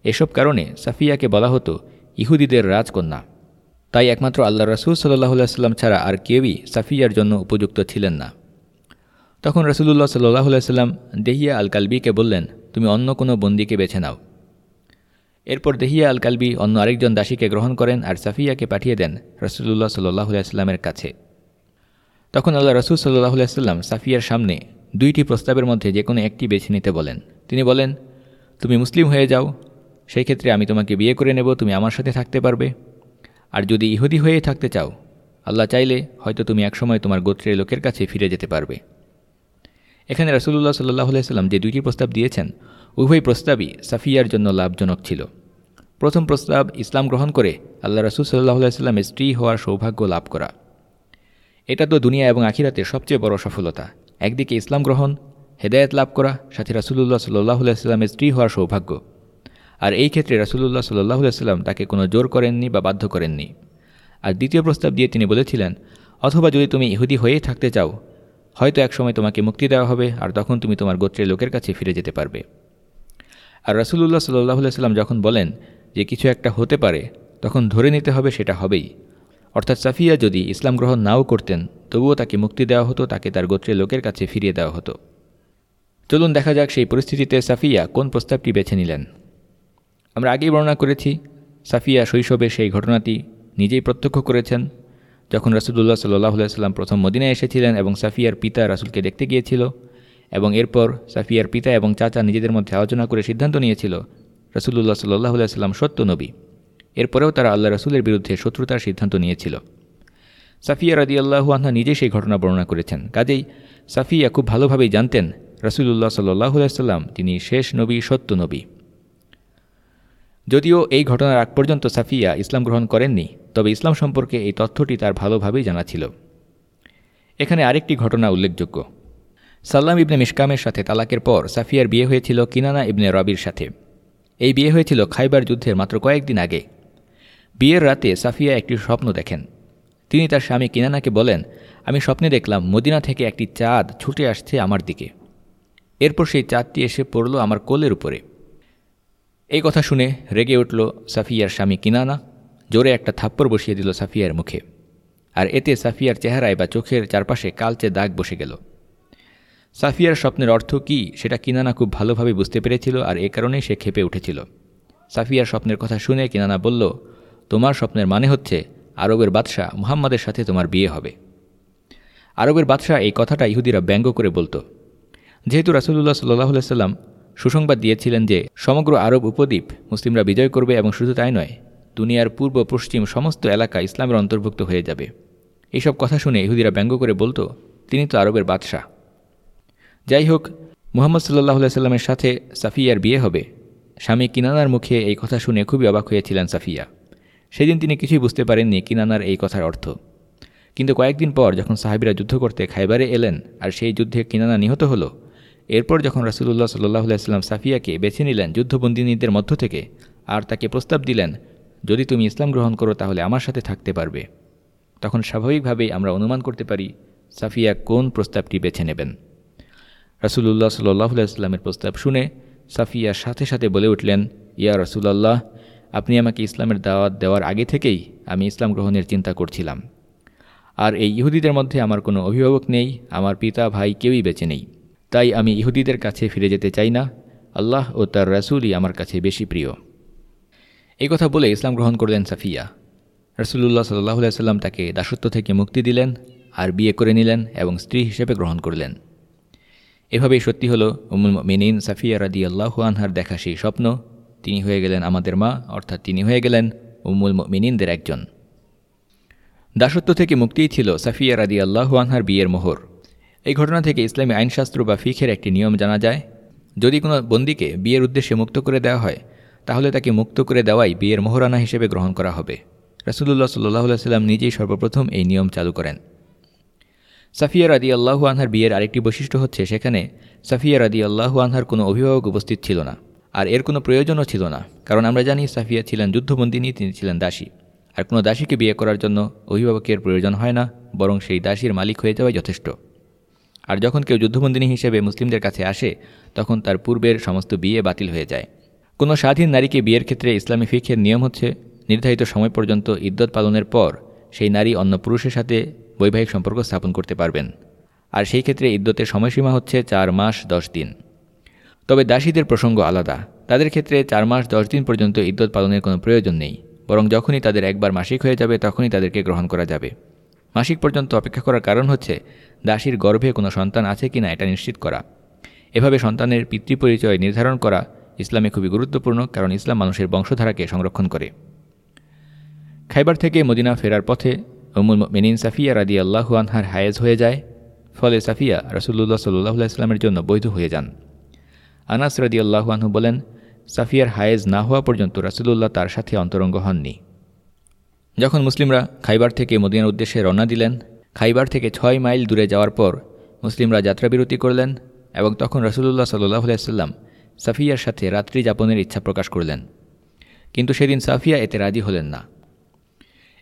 এসব কারণে সাফিয়াকে বলা হতো ইহুদিদের রাজকন্যা। তাই একমাত্র আল্লাহ রসুল সাল্লাহ সাল্লাম ছাড়া আর কেউই সাফিয়ার জন্য উপযুক্ত ছিলেন না। তখন রসুল্লাহ সাল্লাহ সাল্লাম দেহিয়া আল কালবিকে বললেন, তুমি অন্য কোনো বন্দিকে বেছে নাও। এরপর দেহিয়া আল কালবি অন্য আরেকজন দাসীকে গ্রহণ করেন আর সাফিয়াকে পাঠিয়ে দেন রসুল্লাহ সাল্লাহ সাল্লামের কাছে। তখন আল্লাহ রসুল সাল্লাহ সাল্লাম সাফিয়ার সামনে দুইটি প্রস্তাবের মধ্যে যে কোনো একটি বেছে নিতে বলেন। তিনি বলেন, তুমি মুসলিম হয়ে যাও, সেই ক্ষেত্রে আমি তোমাকে বিয়ে করে নেব, তুমি আমার সাথে থাকতে পারবে। আর যদি ইহুদি হয়েই থাকতে চাও, আল্লাহ চাইলে হয়তো তুমি একসময় তোমার গোত্রের লোকের কাছে ফিরে যেতে পারবে। এখানে রাসুল্লাহ সাল্লাহ সাল্লাম যে দুইটি প্রস্তাব দিয়েছেন, উভয় প্রস্তাবই সাফিয়ার জন্য লাভজনক ছিল। প্রথম প্রস্তাব, ইসলাম গ্রহণ করে আল্লাহ রসুল সাল্লাহ সাল্লামের স্ত্রী হওয়ার সৌভাগ্য লাভ করা। এটা তো দুনিয়া এবং আখিরাতের সবচেয়ে বড় সফলতা। একদিকে ইসলাম গ্রহণ, হেদায়ত লাভ করা, সাথে রাসুলুল্লাহ সাল্লাহ সাল্লামের স্ত্রী হওয়ার সৌভাগ্য। আর এই ক্ষেত্রে রাসুলুল্লাহ সাল্লাহ সাল্লাম তাকে কোনো জোর করেননি বা বাধ্য করেননি। আর দ্বিতীয় প্রস্তাব দিয়ে তিনি বলেছিলেন, অথবা যদি তুমি ইহুদি হয়েই থাকতে চাও, হয়তো একসময় তোমাকে মুক্তি দেওয়া হবে আর তখন তুমি তোমার গোত্রের লোকের কাছে ফিরে যেতে পারবে। আর রাসুলুল্লাহ সাল্লাহ সাল্লাম যখন বলেন যে কিছু একটা হতে পারে, তখন ধরে নিতে হবে সেটা হবেই। অর্থাৎ সাফিয়া যদি ইসলাম গ্রহণ নাও করতেন, তবুও তাকে মুক্তি দেওয়া হতো, তাকে তার গোত্রের লোকের কাছে ফিরিয়ে দেওয়া হতো। চলুন দেখা যাক সেই পরিস্থিতিতে সাফিয়া কোন প্রস্তাবটি বেছে নিলেন। আমরা আগেই বর্ণনা করেছি, সাফিয়া শৈশবে সেই ঘটনাটি নিজেই প্রত্যক্ষ করেছেন। যখন রাসুদুল্লাহ সাল্লাহ সাল্লাম প্রথম মদিনায় এসেছিলেন এবং সাফিয়ার পিতা রাসুলকে দেখতে গিয়েছিল এবং এরপর সাফিয়ার পিতা এবং চাচা নিজেদের মধ্যে আলোচনা করে সিদ্ধান্ত নিয়েছিল রসুল্লাহ সাল্লাহ সাল্লাম সত্য নবী। এরপরেও তারা আল্লাহ রসুলের বিরুদ্ধে শত্রুতার সিদ্ধান্ত নিয়েছিল। সাফিয়া রাদি আল্লাহু আহ্না নিজে সেই ঘটনা বর্ণনা করেছেন। কাজেই সাফিয়া খুব ভালোভাবেই জানতেন রসুল্লাহ সাল্লাহ সাল্লাম তিনি শেষ নবী, সত্য নবী। যদিও এই ঘটনার আগ পর্যন্ত সাফিয়া ইসলাম গ্রহণ করেননি, তবে ইসলাম সম্পর্কে এই তথ্যটি তার ভালোভাবেই জানা ছিল। এখানে আরেকটি ঘটনা উল্লেখযোগ্য। সাল্লাম ইবনে মিসকামের সাথে তালাকের পর সাফিয়ার বিয়ে হয়েছিল কিনানা ইবনে রবির সাথে। এই বিয়ে হয়েছিল খাইবার যুদ্ধের মাত্র কয়েকদিন আগে। বিয়ের রাতে সাফিয়া একটি স্বপ্ন দেখেন। তিনি তার স্বামী কিনানাকে বলেন, আমি স্বপ্নে দেখলাম মদিনা থেকে একটি চাঁদ ছুটে আসছে আমার দিকে। এরপর সেই চাঁদটি এসে পড়ল আমার কোলের উপরে। এই কথা শুনে রেগে উঠল সাফিয়ার স্বামী কিনানা। জোরে একটা থাপ্পড় বসিয়ে দিল সাফিয়ার মুখে। আর এতে সাফিয়ার চেহারায় বা চোখের চারপাশে কালচে দাগ বসে গেল। সাফিয়ার স্বপ্নের অর্থ কি সেটা কিনানা খুব ভালোভাবে বুঝতে পেরেছিল আর এ কারণেই সে খেপে উঠেছিল। সাফিয়ার স্বপ্নের কথা শুনে কিনানা বলল, তোমার স্বপ্নের মানে হচ্ছে আরবের বাদশাহ মুহাম্মাদের সাথে তোমার বিয়ে হবে। আরবের বাদশাহ এই কথাটা ইহুদিরা ব্যঙ্গ করে বলতো। যেহেতু রাসুল্লাহ সাল্লাহ সাল্লাম সুসংবাদ দিয়েছিলেন যে সমগ্র আরব উপদ্বীপ মুসলিমরা বিজয় করবে এবং শুধু তাই নয়, দুনিয়ার পূর্ব, পশ্চিম সমস্ত এলাকা ইসলামের অন্তর্ভুক্ত হয়ে যাবে। এইসব কথা শুনে ইহুদিরা ব্যঙ্গ করে বলতো, তিনি তো আরবের বাদশাহ। যাই হোক মুহাম্মদ সাল্লাহ সাল্লামের সাথে সাফিয়ার বিয়ে হবে। স্বামী কিনানার মুখে এই কথা শুনে খুবই অবাক হয়েছিলেন সাফিয়া। সেদিন তিনি কিছুই বুঝতে পারেননি কিনানার এই কথার অর্থ। কিন্তু কয়েকদিন পর যখন সাহাবিরা যুদ্ধ করতে খাইবারে এলেন, আর সেই যুদ্ধে কিনানা নিহত হলো এরপর যখন রাসুলুল্লাহ সাল্লাহ সাল্লাম সাফিয়াকে বেছে নিলেন যুদ্ধবন্দিনীদের মধ্য থেকে, আর তাকে প্রস্তাব দিলেন, যদি তুমি ইসলাম গ্রহণ করো তাহলে আমার সাথে থাকতে পারবে। তখন স্বাভাবিকভাবেই আমরা অনুমান করতে পারি, সাফিয়া কোন প্রস্তাবটি বেছে নেবেন। রাসুলুল্লাহ সাল্লাহ প্রস্তাব শুনে সাফিয়া সাথে সাথে বলে উঠলেন, ইয়া রসুলাল্লাহ, আপনি আমাকে ইসলামের দাওয়াত দেওয়ার আগে থেকেই আমি ইসলাম গ্রহণের চিন্তা করছিলাম। আর এই ইহুদিদের মধ্যে আমার কোনো অভিভাবক নেই, আমার পিতা ভাই কেউই বেঁচে নেই। তাই আমি ইহুদিদের কাছে ফিরে যেতে চাই না। আল্লাহ ও তার রাসুলই আমার কাছে বেশি প্রিয়। এই কথা বলে ইসলাম গ্রহণ করলেন সাফিয়া। রসুল্লাহ সাল্লাহ সাল্লাম তাকে দাসত্ব থেকে মুক্তি দিলেন আর বিয়ে করে নিলেন এবং স্ত্রী হিসেবে গ্রহণ করলেন। এভাবেই সত্যি হলো উমুল মিনিন সাফিয়া রাদি আল্লাহু আনহার দেখা সেই স্বপ্ন। তিনি হয়ে গেলেন আমাদের মা, অর্থাৎ তিনি হয়ে গেলেন উমুল মিনিনদের একজন। দাসত্ব থেকে মুক্তিই ছিল সাফিয়া রাদি আল্লাহু আনহার বিয়ের মোহর। এই ঘটনা থেকে ইসলামী আইনশাস্ত্র বা ফিখের একটি নিয়ম জানা যায়, যদি কোনো বন্দিকে বিয়ের উদ্দেশ্যে মুক্ত করে দেওয়া হয়, তাহলে তাকে মুক্ত করে দেওয়াই বিয়ের মোহরানা হিসেবে গ্রহণ করা হবে। রাসুলুল্লাহ সাল্লাহ সাল্লাম নিজেই সর্বপ্রথম এই নিয়ম চালু করেন। সাফিয়া রাদি আল্লাহু আনহার বিয়ের আরেকটি বৈশিষ্ট্য হচ্ছে, সেখানে সাফিয়া রাদি আল্লাহু আনহার কোনো অভিভাবক উপস্থিত ছিল না, আর এর কোনো প্রয়োজনও ছিল না, কারণ আমরা জানি সাফিয়া ছিলেন যুদ্ধবন্দিনী তিনি ছিলেন দাসী। আর কোনো দাসীকে বিয়ে করার জন্য অভিভাবকের প্রয়োজন হয় না, বরং সেই দাসীর মালিক হয়ে যাওয়াই যথেষ্ট। আর যখন কেউ যুদ্ধবন্দিনী হিসেবে মুসলিমদের কাছে আসে, তখন তার পূর্বের সমস্ত বিয়ে বাতিল হয়ে যায়। কোনো স্বাধীন নারীকে বিয়ের ক্ষেত্রে ইসলামী ফিখের নিয়ম হচ্ছে, নির্ধারিত সময় পর্যন্ত ইদ্যত পালনের পর সেই নারী অন্য পুরুষের সাথে বৈবাহিক সম্পর্ক স্থাপন করতে পারবেন। আর সেই ক্ষেত্রে ইদ্যতের সময়সীমা হচ্ছে চার মাস দশ দিন। তবে দাসীদের প্রসঙ্গ আলাদা। তাদের ক্ষেত্রে চার মাস দশ দিন পর্যন্ত ইদ্যত পালনের কোনো প্রয়োজন নেই। বরং যখনই তাদের একবার মাসিক হয়ে যাবে, তখনই তাদেরকে গ্রহণ করা যাবে। মাসিক পর্যন্ত অপেক্ষা করার কারণ হচ্ছে দাসীর গর্ভে কোনো সন্তান আছে কিনা এটা নিশ্চিত করা। এভাবে সন্তানের পিতৃপরিচয় নির্ধারণ করা ইসলামে খুবই গুরুত্বপূর্ণ, কারণ ইসলাম মানুষের বংশধারাকে সংরক্ষণ করে। খাইবার থেকে মদিনা ফেরার পথে উমুল মেনিন সাফিয়া রাদি আল্লাহু আনহার হায়েজ হয়ে যায়। ফলে সাফিয়া রসুল্লাহ সাল্লাহ ইসলামের জন্য বৈধ হয়ে যান। আনাস রাদি আল্লাহু আনহু বলেন, সাফিয়ার হায়েজ না হওয়া পর্যন্ত রাসুলুল্লাহ তার সাথে অন্তরঙ্গ হননি। যখন মুসলিমরা খাইবার থেকে মদিনার উদ্দেশ্যে রওনা দিলেন খাইবার থেকে ছয় মাইল দূরে যাওয়ার পর মুসলিমরা যাত্রাবিরতি করলেন এবং তখন রসুল্লাহ সাল্লাহ সাল্লাম সাফিয়ার সাথে রাত্রি যাপনের ইচ্ছা প্রকাশ করলেন। কিন্তু সেদিন সাফিয়া এতে রাজি হলেন না।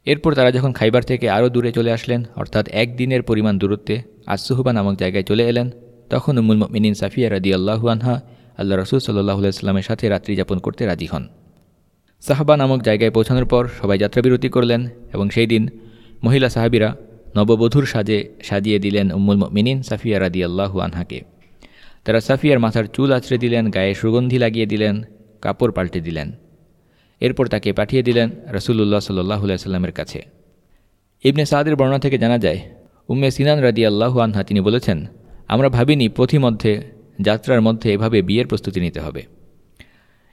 এরপর তারা যখন খাইবার থেকে আরও দূরে চলে আসলেন, অর্থাৎ একদিনের পরিমাণ দূরত্বে আসুহুবা নামক জায়গায় চলে এলেন, তখন উমুল মিনিন সাফিয়া রাদি আল্লাহু আনহা আল্লাহ রসুল সাল্লাহ সাথে রাত্রি যাপন করতে রাজি হন। সাহাবা নামক জায়গায় পৌঁছানোর পর সবাই যাত্রাবিরতি করলেন এবং সেই দিন মহিলা সাহাবিরা নববধূর সাজে সাজিয়ে দিলেন উম্মুল মিনিন সাফিয়া রাদি আল্লাহু আনহাকে। তারা সাফিয়ার মাথার চুল আছড়ে দিলেন, গায়ে সুগন্ধি লাগিয়ে দিলেন, কাপড় পাল্টে দিলেন। এরপর তাকে পাঠিয়ে দিলেন রসুল্লাহ সাল্লাহ সাল্লামের কাছে। ইবনে সাদের বর্ণনা থেকে জানা যায়, উম্মে সিনান রাদি আল্লাহু আনহা তিনি বলেছেন, আমরা ভাবিনি পথিমধ্যে, যাত্রার মধ্যে এভাবে বিয়ের প্রস্তুতি নিতে হবে।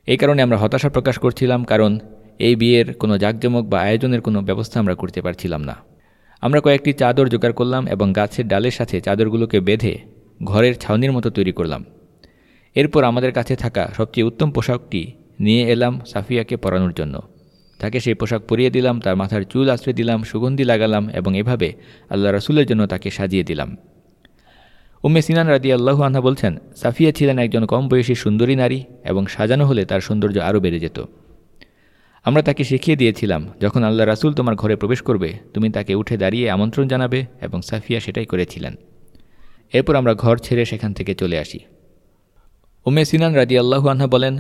এই কারণে আমরা হতাশা প্রকাশ করছিলাম, কারণ এই বিয়ের কোনো জাঁকজমক বা আয়োজনের কোনো ব্যবস্থা আমরা করতে পারছিলাম না। আমরা কয়েকটি চাদর জোগাড় করলাম এবং গাছের ডালের সাথে চাদরগুলোকে বেঁধে ঘরের ছাউনির মতো তৈরি করলাম। এরপর আমাদের কাছে থাকা সবচেয়ে উত্তম পোশাকটি নিয়ে এলাম সাফিয়াকে পরানোর জন্য। তাকে সেই পোশাক পরিয়ে দিলাম, তার মাথার চুল আশ্রয় দিলাম, সুগন্ধি লাগালাম এবং এভাবে আল্লাহ রসুলের জন্য তাকে সাজিয়ে দিলাম। উম্মে সিনান রাদি আল্লাহু আনহা বলছেন, সাফিয়া ছিলেন একজন কম বয়সী সুন্দরী নারী এবং সাজানো হলে তার সৌন্দর্য আরও বেড়ে যেত। আমরা তাকে শিখিয়ে দিয়েছিলাম, যখন আল্লাহ রাসুল তোমার ঘরে প্রবেশ করবে, তুমি তাকে উঠে দাঁড়িয়ে আমন্ত্রণ জানাবে এবং সাফিয়া সেটাই করেছিলেন। এরপর আমরা ঘর ছেড়ে সেখান থেকে চলে আসি। উমে সিনান রাজি আল্লাহু আনহা বলেন,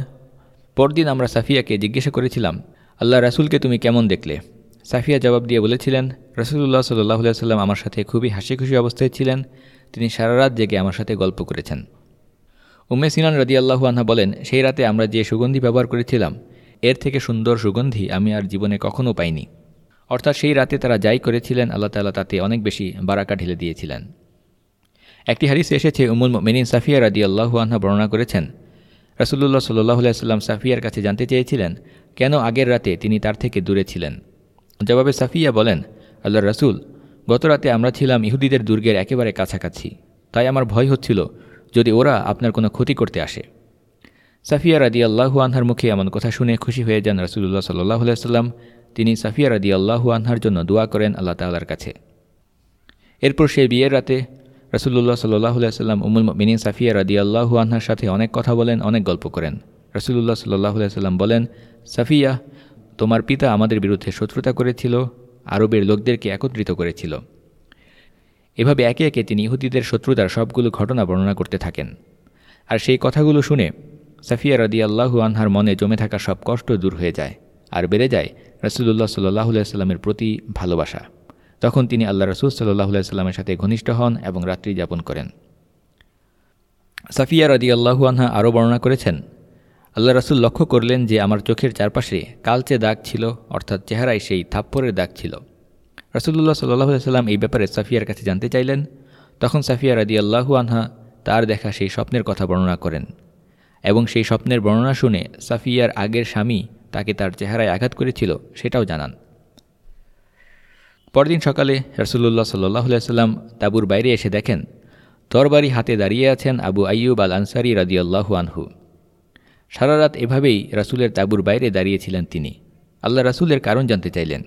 পরদিন আমরা সাফিয়াকে জিজ্ঞাসা করেছিলাম, আল্লাহ রাসুলকে তুমি কেমন দেখলে? সাফিয়া জবাব দিয়ে বলেছিলেন রসুল্লাহ সাল্লাহ সাল্লাম আমার সাথে খুবই হাসি খুশি অবস্থায় ছিলেন। তিনি সারা রাত জেগে আমার সাথে গল্প করেছেন। উমে সিনান রাজি আল্লাহু আনহা বলেন, সেই রাতে আমরা যে সুগন্ধি ব্যবহার করেছিলাম এর থেকে সুন্দর সুগন্ধি আমি আর জীবনে কখনও পাইনি। অর্থাৎ সেই রাতে তারা যাই করেছিলেন, আল্লাহ তালা তাতে অনেক বেশি বারাকা ঢেলে দিয়েছিলেন। একটি হারিস এসেছে উমুল মেনিন সাফিয়া রাদি আল্লাহু আনহা বর্ণনা করেছেন রাসুল্লাহ সাল্লাহ সাল্লাম সাফিয়ার কাছে জানতে চেয়েছিলেন, কেন আগের রাতে তিনি তার থেকে দূরে ছিলেন? জবাবে সাফিয়া বলেন আল্লাহ রাসুল, গত রাতে আমরা ছিলাম ইহুদিদের দুর্গের একেবারে কাছাকাছি, তাই আমার ভয় হচ্ছিল যদি ওরা আপনার কোনো ক্ষতি করতে আসে। সাফিয়া রাদি আল্লাহু আনহার মুখে এমন কথা শুনে খুশি হয়ে যান রাসুল্লাহ সাল্লাহ সাল্লাম তিনি সাফিয়া রাদি আল্লাহু আনহার জন্য দোয়া করেন আল্লাহ তাল্লার কাছে। এরপর সেই বিয়ের রাতে রসুল্লাহ সাল্লাহ সাল্লাম উমুল মিনিন সাফিয়া রাদি আল্লাহু আনহার সাথে অনেক কথা বলেন, অনেক গল্প করেন। রসুল্লাহ সাল্লাহ সাল্লাম বলেন, সাফিয়া, তোমার পিতা আমাদের বিরুদ্ধে শত্রুতা করেছিল, আরবের লোকদেরকে একত্রিত করেছিল। এভাবে একে একে তিনি ইহুদিদের শত্রুতার সবগুলো ঘটনা বর্ণনা করতে থাকেন। আর সেই কথাগুলো শুনে সাফিয়া রাদি আল্লাহু আনহার মনে জমে থাকা সব কষ্ট দূর হয়ে যায় আর বেড়ে যায় রসুল্লাহ সাল্লাহ সাল্লামের প্রতি ভালোবাসা। তখন তিনি আল্লাহ রসুল সাল্লাহ সাল্লামের সাথে ঘনিষ্ঠ হন এবং রাত্রি যাপন করেন। সাফিয়া রাদি আল্লাহু আনহা আরও বর্ণনা করেছেন, আল্লাহ রসুল লক্ষ্য করলেন যে আমার চোখের চারপাশে কালচে দাগ ছিল, অর্থাৎ চেহারায় সেই থাপ্পরের দাগ ছিল। রসুল্লাহ সাল্লাহ সাল্লাম এই ব্যাপারে সাফিয়ার কাছে জানতে চাইলেন। তখন সাফিয়া রাদি আল্লাহু আনহা তার দেখা সেই স্বপ্নের কথা বর্ণনা করেন। এবং সেই স্বপ্নের বর্ণনা শুনে সাফিয়ার আগের স্বামী তাকে তার চেহারায় আঘাত করেছিল, সেটাও জানান। পরদিন সকালে রসুল্লাহ সাল্লাহ সাল্লাম তাবুর বাইরে এসে দেখেন, তরবারি হাতে দাঁড়িয়ে আছেন আবু আইয়ুব আল আনসারি রাদিয়াল্লাহু আনহু। সারা রাত এভাবেই রাসুলের তাবুর বাইরে দাঁড়িয়েছিলেন তিনি। আল্লাহ রাসুলের কারণ জানতে চাইলেন।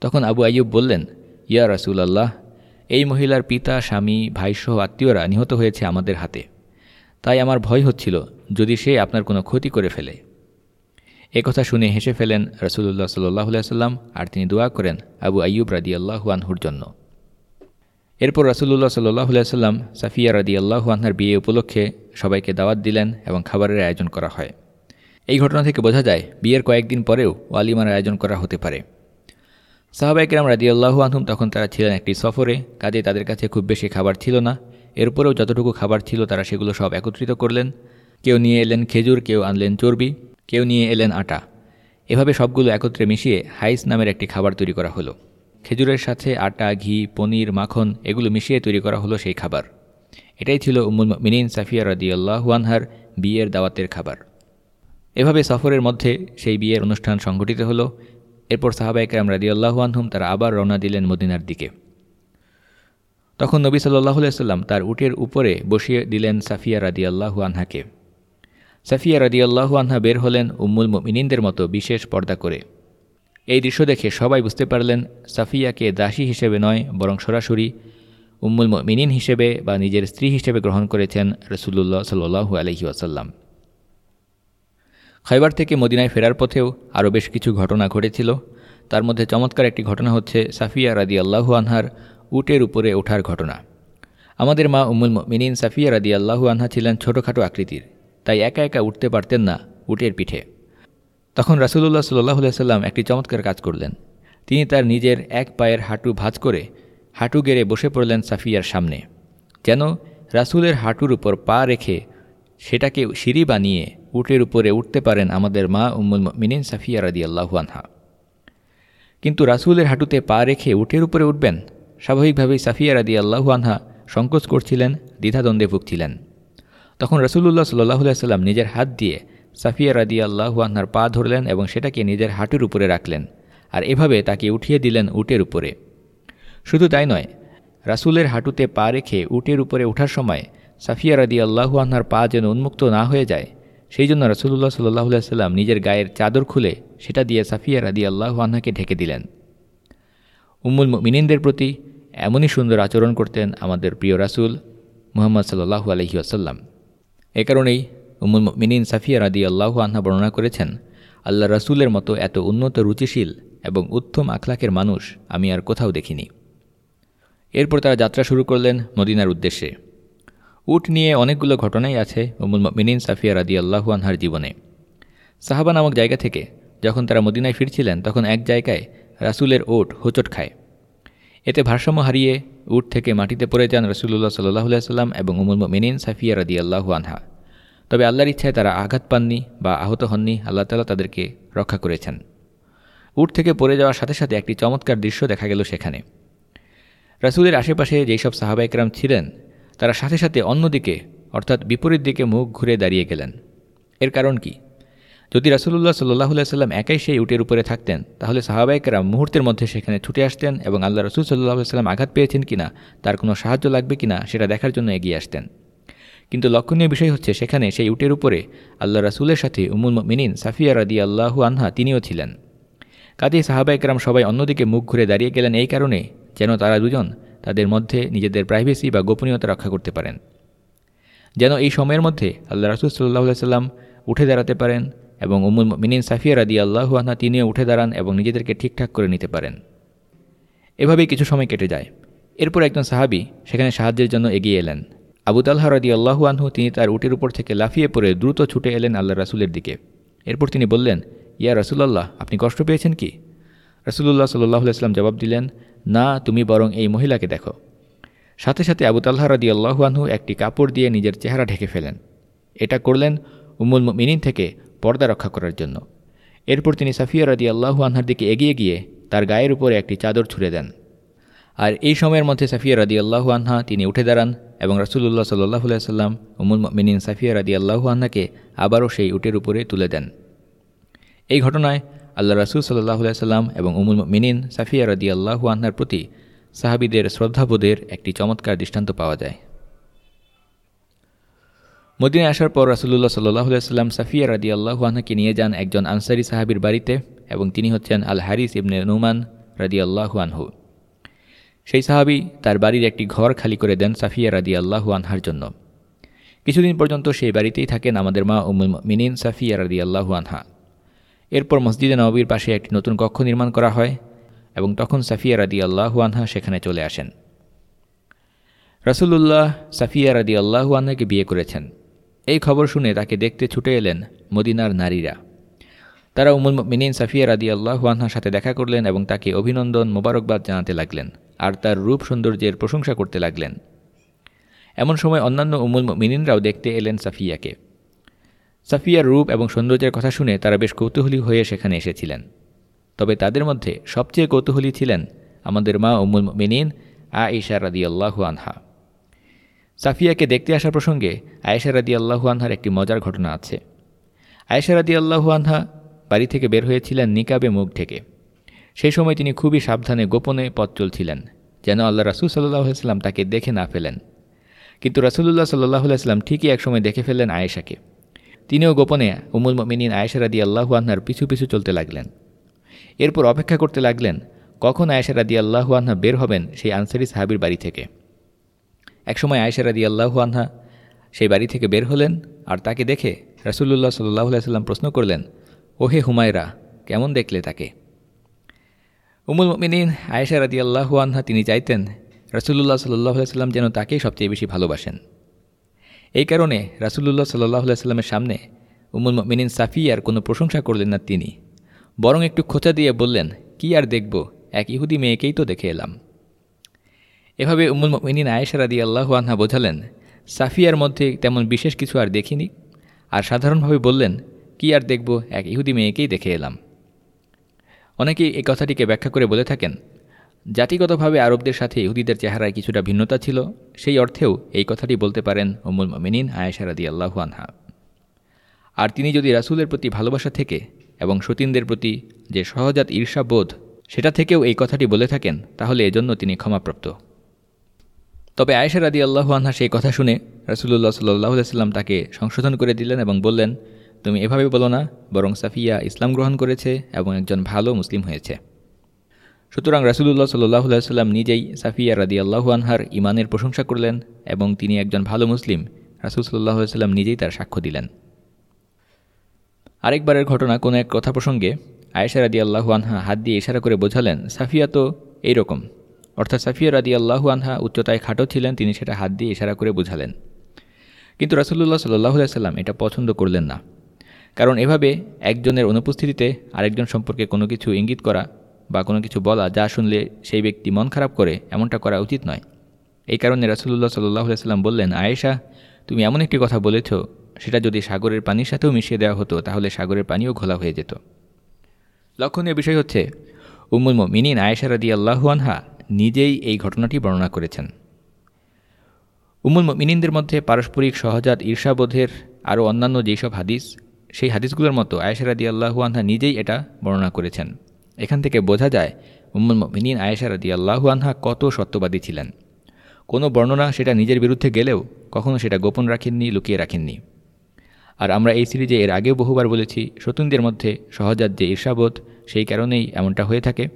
তখন আবু আইয়ুব বললেন, ইয়া রাসুল আল্লাহ এই মহিলার পিতা, স্বামী, ভাইসহ আত্মীয়রা নিহত হয়েছে আমাদের হাতে। তাই আমার ভয় হচ্ছিল যদি সে আপনার কোনো ক্ষতি করে ফেলে। কথা শুনে হেসে ফেলেন রসুল্লাহ সাল্লাহ সাল্লাম আর তিনি দোয়া করেন আবু আইয়ুব রাদি আল্লাহু আনহুর জন্য। এরপর রাসুল্লাহ সাল্লাহ সাল্লাম সাফিয়া রাদি আল্লাহু আনহার বিয়ে উপলক্ষে সবাইকে দাওয়াত দিলেন এবং খাবারের আয়োজন করা হয়। এই ঘটনা থেকে বোঝা যায়, বিয়ের কয়েকদিন পরেও ওয়ালিমার আয়োজন করা হতে পারে। সাহাবাইকেরাম রাদি আল্লাহু আনহুম তখন তারা ছিলেন একটি সফরে কাজে তাদের কাছে খুব বেশি খাবার ছিল না এরপরেও যতটুকু খাবার ছিল তারা সেগুলো সব একত্রিত করলেন। কেউ নিয়ে এলেন খেজুর, কেউ আনলেন চর্বি, কেউ নিয়ে এলেন আটা। এভাবে সবগুলো একত্রে মিশিয়ে হাইস নামের একটি খাবার তৈরি করা হলো। খেজুরের সাথে আটা, ঘি, পনির, মাখন এগুলো মিশিয়ে তৈরি করা হলো সেই খাবার। এটাই ছিল উমুল মিনিন সাফিয়া রদি আল্লাহুয়ানহার বিয়ের দাওয়াতের খাবার। এভাবে সফরের মধ্যে সেই বিয়ের অনুষ্ঠান সংঘটিত হলো। এরপর সাহাবাইকরাম রাদি আল্লাহুয়ানহুম তারা আবার রওনা দিলেন মদিনার দিকে। তখন নবী সাল্লাহ সাল্লাম তার উটের উপরে বসিয়ে দিলেন সাফিয়া রাদি আল্লাহু আনহাকে। সাফিয়া রাদি আল্লাহু আনহা বের হলেন উম্মুল মিনিনদের মতো বিশেষ পর্দা করে। এই দৃশ্য দেখে সবাই বুঝতে পারলেন সাফিয়াকে দাসী হিসেবে নয়, বরং সরাসরি উম্মুল মিনিন হিসেবে বা নিজের স্ত্রী হিসেবে গ্রহণ করেছেন রসুল্লাহ সাল্লু আলহি আসাল্লাম খাইবার থেকে মদিনায় ফেরার পথেও আরও বেশ কিছু ঘটনা ঘটেছিল। তার মধ্যে চমৎকার একটি ঘটনা হচ্ছে সাফিয়া রাদি আল্লাহু আনহার উটের উপরে ওঠার ঘটনা। আমাদের মা উমুল মিনিন সাফিয়া রাদি আল্লাহু আনহা ছিলেন ছোটোখাটো আকৃতির, তাই একা একা উঠতে পারতেন না উটের পিঠে। তখন রাসুলুল্লাহ সাল্লাহ সাল্লাম একটি চমৎকার কাজ করলেন। তিনি তার নিজের এক পায়ের হাঁটু ভাঁজ করে হাঁটু গেড়ে বসে পড়লেন সাফিয়ার সামনে, যেন রাসুলের হাঁটুর উপর পা রেখে সেটাকে সিঁড়ি বানিয়ে উটের উপরে উঠতে পারেন আমাদের মা উম্মুল মিনিন সাফিয়া রাদি আল্লাহু আনহা। কিন্তু রাসুলের হাঁটুতে পা রেখে উটের উপরে উঠবেন? স্বাভাবিকভাবেই সাফিয়া রাদি আল্লাহু আনহা সংকোচ করছিলেন, দ্বিধাদ্বন্দ্বে ভুগছিলেন। তখন রসুল্লাহ সাল্লাহ সাল্লাম নিজের হাত দিয়ে সাফিয়া রাদি আল্লাহু আনহার পা ধরলেন এবং সেটাকে নিজের হাঁটুর উপরে রাখলেন আর এভাবে তাকে উঠিয়ে দিলেন উটের উপরে। শুধু তাই নয়, রাসুলের হাঁটুতে পা রেখে উটের উপরে ওঠার সময় সাফিয়া রাদি আল্লাহু আনহার পা যেন উন্মুক্ত না হয়ে যায়, সেই জন্য রসুল্লাহ সাল্লাহ সাল্লাম নিজের গায়ের চাদর খুলে সেটা দিয়ে সাফিয়া রাদি আল্লাহু আনহাকে ঢেকে দিলেন। উম্মুল মিনিনদের প্রতি এমনই সুন্দর আচরণ করতেন আমাদের প্রিয় রাসুল মুহাম্মদ সাল্লাহু আলহি আসাল্লাম এ কারণেই উমুল মিনিন সাফিয়া রাদি আল্লাহু আহ্না বর্ণনা করেছেন, আল্লাহ রাসুলের মতো এত উন্নত রুচিশীল এবং উত্তম আখলাকের মানুষ আমি আর কোথাও দেখিনি। এরপর তারা যাত্রা শুরু করলেন মদিনার উদ্দেশ্যে। উট নিয়ে অনেকগুলো ঘটনাই আছে উমুল মিনিন সাফিয়া রাদি আল্লাহু আনহার জীবনে। সাহাবা নামক জায়গা থেকে যখন তারা মদিনায় ফিরছিলেন, তখন এক জায়গায় রাসুলের ওট হোচট খায়। এতে ভারসাম্য হারিয়ে উট থেকে মাটিতে পড়ে যান রসুল্লাহ সাল্লাহ সাল্লাম এবং উমুল মিনিন সাফিয়া রাদি আল্লাহু আনহা। তবে আল্লাহর ইচ্ছায় তারা আঘাত পাননি বা আহত হননি, আল্লাহ তালা তাদেরকে রক্ষা করেছেন। উট থেকে পড়ে যাওয়ার সাথে সাথে একটি চমৎকার দৃশ্য দেখা গেল সেখানে। রাসুলের আশেপাশে যেই সব সাহাবাইকরাম ছিলেন, তারা সাথে সাথে অন্যদিকে, অর্থাৎ বিপরীত দিকে মুখ ঘুরে দাঁড়িয়ে গেলেন। এর কারণ কি? যদি রাসুল্লাহ সাল্লাহ সাল্লাম একাই সেই উটের উপরে থাকতেন, তাহলে সাহাবাইকেরা মুহূর্তের মধ্যে সেখানে ছুটে আসতেন এবং আল্লাহ রসুল সাল্লাহ সাল্লাম আঘাত পেয়েছেন কিনা, তার কোনো সাহায্য লাগবে কিনা, সেটা দেখার জন্য এগিয়ে আসতেন। কিন্তু লক্ষণীয় বিষয় হচ্ছে সেখানে সেই উটের উপরে আল্লাহ রাসুলের সাথে উমুল মিনিন সাফিয়া রাদি আল্লাহু আনহা তিনিও ছিলেন। কাজেই সাহাবাইকরাম সবাই অন্যদিকে মুখ ঘুরে দাঁড়িয়ে গেলেন এই কারণে যেন তারা দুজন তাদের মধ্যে নিজেদের প্রাইভেসি বা গোপনীয়তা রক্ষা করতে পারেন। যেন এই সময়ের মধ্যে আল্লাহ রাসুল সাল্লাহ সাল্লাম উঠে দাঁড়াতে পারেন এবং উমুল মিনিন সাফিয়া রাদি আল্লাহু আনহা তিনিও উঠে দাঁড়ান এবং নিজেদেরকে ঠিকঠাক করে নিতে পারেন। এভাবেই কিছু সময় কেটে যায়। এরপর একজন সাহাবি সেখানে সাহায্যের জন্য এগিয়ে এলেন। আবু তাল্লাহ রাদি আল্লাহু আনহু তিনি তার উটের উপর থেকে লাফিয়ে পড়ে দ্রুত ছুটে এলেন আল্লাহ রাসুলের দিকে। এরপর তিনি বললেন, ইয়া রাসুলাল্লাহ, আপনি কষ্ট পেয়েছেন কি? রাসুলুল্লাহ সাল্লাহ আসলাম জবাব দিলেন, না, তুমি বরং এই মহিলাকে দেখো। সাথে সাথে আবু তাল্লাহ রাদি আল্লাহু আনহু একটি কাপড় দিয়ে নিজের চেহারা ঢেকে ফেলেন। এটা করলেন উমুল মিনিন থেকে পর্দা রক্ষা করার জন্য। এরপর তিনি সাফিয়া রাদি আল্লাহু আনহার দিকে এগিয়ে গিয়ে তার গায়ের উপরে একটি চাদর ছুড়ে দেন। আর এই সময়ের মধ্যে সাফিয়া রাদি আল্লাহু আনহা তিনি উঠে দাঁড়ান এবং রাসুল্লাহ সাল্লাহ সাল্লাম উমুল মিনিন সাফিয়া রাদি আল্লাহু আনহাকে আবারও সেই উটের উপরে তুলে দেন। এই ঘটনায় আল্লাহ রাসুল সাল্লাহ সাল্লাম এবং উমুল মিনিন সাফিয়া রাদি আল্লাহু আনহার প্রতি সাহাবিদের শ্রদ্ধাবোধের একটি চমৎকার দৃষ্টান্ত পাওয়া যায়। মদিনায় আসার পর রাসুল্লাহ সাল্লাহ সাল্লাম সাফিয়া রাদি আল্লাহু নিয়ে যান একজন আনসারি সাহাবির বাড়িতে এবং তিনি হচ্ছেন আল হারিস ইবনে নুমান রাদি আল্লাহু আনহু। সেই সাহাবি তার বাড়ির একটি ঘর খালি করে দেন সাফিয়া রাদি আল্লাহু আনহার জন্য। কিছুদিন পর্যন্ত সেই বাড়িতেই থাকেন আমাদের মা উমুল মিনিন সাফিয়া রাদি আল্লাহু আনহা। এরপর মসজিদে নবীর পাশে একটি নতুন কক্ষ নির্মাণ করা হয় এবং তখন সাফিয়া রাদি আল্লাহু আনহা সেখানে চলে আসেন। রাসুলুল্লাহ সাফিয়া রাদি আল্লাহু আনহাকে বিয়ে করেছেন। এই খবর শুনে তাকে দেখতে ছুটে এলেন মদিনার নারীরা। তারা উমুল মিনিন সাফিয়া রাদি আল্লাহু আনহার সাথে দেখা করলেন এবং তাকে অভিনন্দন, মোবারকবাদ জানাতে লাগলেন আর তার রূপ সৌন্দর্যের প্রশংসা করতে লাগলেন। এমন সময় অন্যান্য উমুল মিনিনরাও দেখতে এলেন সাফিয়াকে। সাফিয়ার রূপ এবং সৌন্দর্যের কথা শুনে তারা বেশ কৌতূহলী হয়ে সেখানে এসেছিলেন। তবে তাদের মধ্যে সবচেয়ে কৌতূহলী ছিলেন আমাদের মা উমুল মিনিন আ ইশা রাদি আল্লাহু আনহা। সাফিয়াকে দেখতে আসার প্রসঙ্গে আয়েশা রাদি আল্লাহু আনহার একটি মজার ঘটনা আছে। আয়েশা রাদি আল্লাহু আনহা বাড়ি থেকে বের হয়েছিলেন নিকাবে মুখ ঢেকে। সেই সময় তিনি খুবই সাবধানে গোপনে পথ চলছিলেন, যেন আল্লাহ রাসুল সাল্লাহ সাল্লাম তাকে দেখে না ফেলেন। কিন্তু রাসুলুল্লাহ সাল্লাহ সাল্লাম ঠিকই একসময় দেখে ফেললেন আয়েশাকে। তিনিও গোপনে উমুল মিনিন আয়েশা রাদি আল্লাহু আনহার পিছু পিছু চলতে লাগলেন। এরপর অপেক্ষা করতে লাগলেন, কখন আয়েশা রাদি আল্লাহু আনহা বের হবেন সেই আনসারি সাহাবির বাড়ি থেকে। একসময় আয়েশা রাদি আল্লাহু আনহা সেই বাড়ি থেকে বের হলেন আর তাকে দেখে রাসুল্লাহ সাল্লাহ সাল্লাম প্রশ্ন করলেন, ওহে হুমায়রা, কেমন দেখলে তাকে? উমুল মিনিন আয়েশা রাদি আল্লাহু আনহা তিনি চাইতেন রাসুল্লাহ সাল্লাহ সাল্লাম যেন তাকেই সবচেয়ে বেশি ভালোবাসেন। এই কারণে রাসুল্লাহ সাল্লাহ সাল্লামের সামনে উমুল মিনিন সাফিয়ার কোনো প্রশংসা করলেন না তিনি, বরং একটু খোঁচা দিয়ে বললেন, কি আর দেখব, এক ইহুদি মেয়েকেই তো দেখে এলাম। এভাবে উমুল মিনিন আয়েশা রাদি আল্লাহু আনহা বোঝালেন, সাফিয়ার মধ্যে তেমন বিশেষ কিছু আর দেখিনি। আর সাধারণভাবে বললেন, কি আর দেখব, এক ইহুদি মেয়েকেই দেখে এলাম। অনেকেই এই কথাটিকে ব্যাখ্যা করে বলে থাকেন, জাতিগতভাবে আরবদের সাথে ইহুদিদের চেহারায় কিছুটা ভিন্নতা ছিল, সেই অর্থেও এই কথাটি বলতে পারেন উমুল মিনিন আয়েশা রাদি আল্লাহু আনহা। আর তিনি যদি রাসুলের প্রতি ভালোবাসা থেকে এবং সতীনদের প্রতি যে সহজাত ঈর্ষাবোধ, সেটা থেকেও এই কথাটি বলে থাকেন, তাহলে এজন্য তিনি ক্ষমাপ্রাপ্ত। তবে আয়েশা রাদি আল্লাহু আনহা সেই কথা শুনে রাসুল্লাহ সাল্লাহ সাল্লাম তাকে সংশোধন করে দিলেন এবং বললেন, তুমি এভাবে বলো না, বরং সাফিয়া ইসলাম গ্রহণ করেছে এবং একজন ভালো মুসলিম হয়েছে। সুতরাং রাসুলুল্লাহ সাল্লাহ সাল্লাম নিজেই সাফিয়া রাদি আল্লাহু আনহার ইমানের প্রশংসা করলেন এবং তিনি একজন ভালো মুসলিম, রাসুল সাল্লাহ সাল্লাম নিজেই তার সাক্ষ্য দিলেন। আরেকবারের ঘটনা কোনো এক কথা প্রসঙ্গে আয়েশা রাদি আল্লাহু আনহা হাত দিয়ে ইশারা করে বোঝালেন, সাফিয়া তো এইরকম অর্থাৎ সাফিয়া রাদি আল্লাহু আনহা উচ্চতায় খাটো ছিলেন, তিনি সেটা হাত দিয়ে ইশারা করে বোঝালেন। কিন্তু রাসুল্লাহ সাল্লাহ সাল্লাম এটা পছন্দ করলেন না। কারণ এভাবে একজনের অনুপস্থিতিতে আরেকজন সম্পর্কে কোনো কিছু ইঙ্গিত করা বা কোনো কিছু বলা, যা শুনলে সেই ব্যক্তি মন খারাপ করে, এমনটা করা উচিত নয়। এই কারণে রাসুল্লাহ সাল্লাহ সাল্লাম বললেন, আয়েশা, তুমি এমন একটি কথা বলেছ, সেটা যদি সাগরের পানির সাথেও মিশিয়ে দেওয়া হতো, তাহলে সাগরের পানিও ঘোলা হয়ে যেত। লক্ষণীয় বিষয় হচ্ছে উমুল মিনিন আয়েশা রাদি আল্লাহুয়ানহা নিজেই এই ঘটনাটি বর্ণনা করেছেন। উমুল মিনিনদের মধ্যে পারস্পরিক সহজাত ঈর্ষাবোধের আরও অন্যান্য যেসব হাদিস, সেই হাদিসগুলোর মতো আয়েশা রাদি আল্লাহুয়ানহা নিজেই এটা বর্ণনা করেছেন। এখান থেকে বোঝা যায় উম্মুল মিনিন আয়েশা রাদি আল্লাহুয়ানহা কত সত্যবাদী ছিলেন। কোনো বর্ণনা সেটা নিজের বিরুদ্ধে গেলেও কখনও সেটা গোপন রাখেননি, লুকিয়ে রাখেননি। আর আমরা এই সিরিজে এর আগেও বহুবার বলেছি, সতুনদের মধ্যে সহজাত যে ঈর্ষাবোধ, সেই কারণেই এমনটা হয়ে থাকে।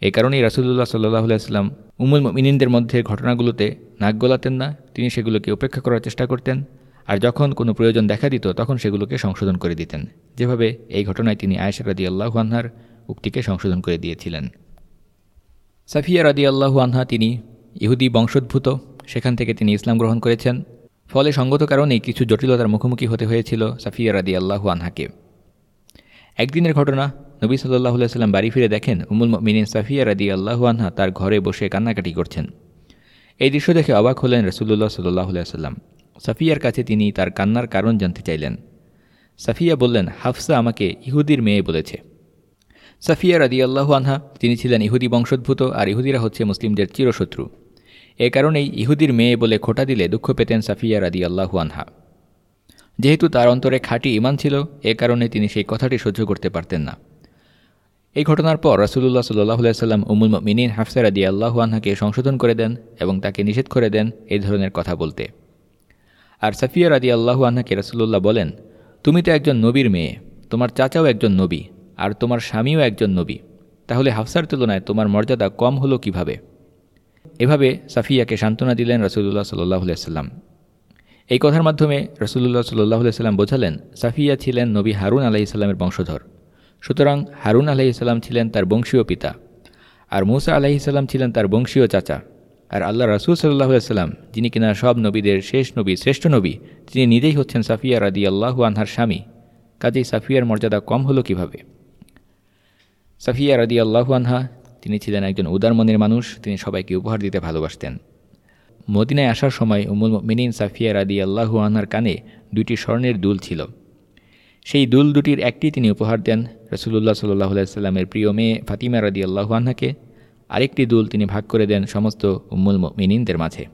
এই কারণেই রাসুল্লাহ সাল্লাহ সাল্লাম উমুল মিনিনদের মধ্যে ঘটনাগুলোতে নাক গলাতেন না। তিনি সেগুলোকে উপেক্ষা করার চেষ্টা করতেন। আর যখন কোনো প্রয়োজন দেখা দিত, তখন সেগুলোকে সংশোধন করে দিতেন। যেভাবে এই ঘটনায় তিনি আয়েশা রাদি আল্লাহানহার উক্তিকে সংশোধন করে দিয়েছিলেন। সাফিয়া রাদি আল্লাহু আনহা তিনি ইহুদি বংশোদ্ভূত। সেখান থেকে তিনি ইসলাম গ্রহণ করেছেন। ফলে সঙ্গত কারণেই কিছু জটিলতার মুখোমুখি হতে হয়েছিল সাফিয়া রাদি আল্লাহু আনহাকে। একদিনের ঘটনা নবী সাল্লাহ সাল্লাম বাড়ি ফিরে দেখেন উমুল মিনিন সাফিয়া রাদি আল্লাহু আনহা তার ঘরে বসে কান্নাকাটি করছেন। এই দৃশ্য দেখে অবাক হলেন রসুল্লাহ সাল্লাহ সাল্লাম সাফিয়ার কাছে তিনি তার কান্নার কারণ জানতে চাইলেন। সাফিয়া বললেন, হাফসা আমাকে ইহুদির মেয়ে বলেছে। সাফিয়া রাদি আল্লাহু আনহা, তিনি ছিলেন ইহুদি বংশোদ্ভূত আর ইহুদিরা হচ্ছে মুসলিমদের চিরশত্রু। এ কারণেই ইহুদির মেয়ে বলে খোটা দিলে দুঃখ পেতেন সাফিয়া রাদি আল্লাহু আনহা। যেহেতু তার অন্তরে খাঁটি ইমান ছিল, এ কারণে তিনি সেই কথাটি সহ্য করতে পারতেন না। এই ঘটনার পর রাসুলুল্লাহ সাল্লাহ সাল্লাম উমুল মিনিন হাফসা রাদি আল্লাহু আনহাকে সংশোধন করে দেন এবং তাকে নিষেধ করে দেন এই ধরনের কথা বলতে। আর সাফিয়া রাদি আল্লাহু আনহাকে রাসুল্লাহ বলেন, তুমি তো একজন নবীর মেয়ে, তোমার চাচাও একজন নবী, আর তোমার স্বামীও একজন নবী। তাহলে হাফসার তুলনায় তোমার মর্যাদা কম হলো কীভাবে? এভাবে সাফিয়াকে সান্ত্বনা দিলেন রসুল্লাহ সাল্লাহ সাল্লাম এই কথার মাধ্যমে রসুল্লাহ সাল্লাহ সাল্লাম বোঝালেন, সাফিয়া ছিলেন নবী হারুন আলাইসাল্লামের বংশধর। সুতরাং হারুন আলাইসাল্লাম ছিলেন তার বংশীয় পিতা, আর মুসা আলাইসাল্লাম ছিলেন তার বংশীয় চাচা, আর আল্লাহ রাসুল সাল্লাহ সাল্লাম যিনি কিনা সব নবীদের শেষ নবী, শ্রেষ্ঠ নবী, তিনি নিজেই হচ্ছেন সাফিয়া রাদি আল্লাহু আনহার স্বামী। কাজেই সাফিয়ার মর্যাদা কম হলো কীভাবে? সাফিয়া রাদি আল্লাহু আনহা, তিনি ছিলেন একজন উদারমনের মানুষ, তিনি সবাইকে উপহার দিতে ভালোবাসতেন। মদিনায় আসার সময় উমুল মিনিন সাফিয়া রাদি আল্লাহু আনহার কানে দুইটি স্বর্ণের দুল ছিল। সেই দুল দুটির একটি তিনি উপহার দেন রসুল্লাহ সাল্লাহ সাল্লামের প্রিয় মেয়ে ফাতিমা রাদি আল্লাহু আনহাকে আরেকটি দুল তিনি ভাগ করে দেন সমস্ত উম্মুল মিনিনদের মাঝে।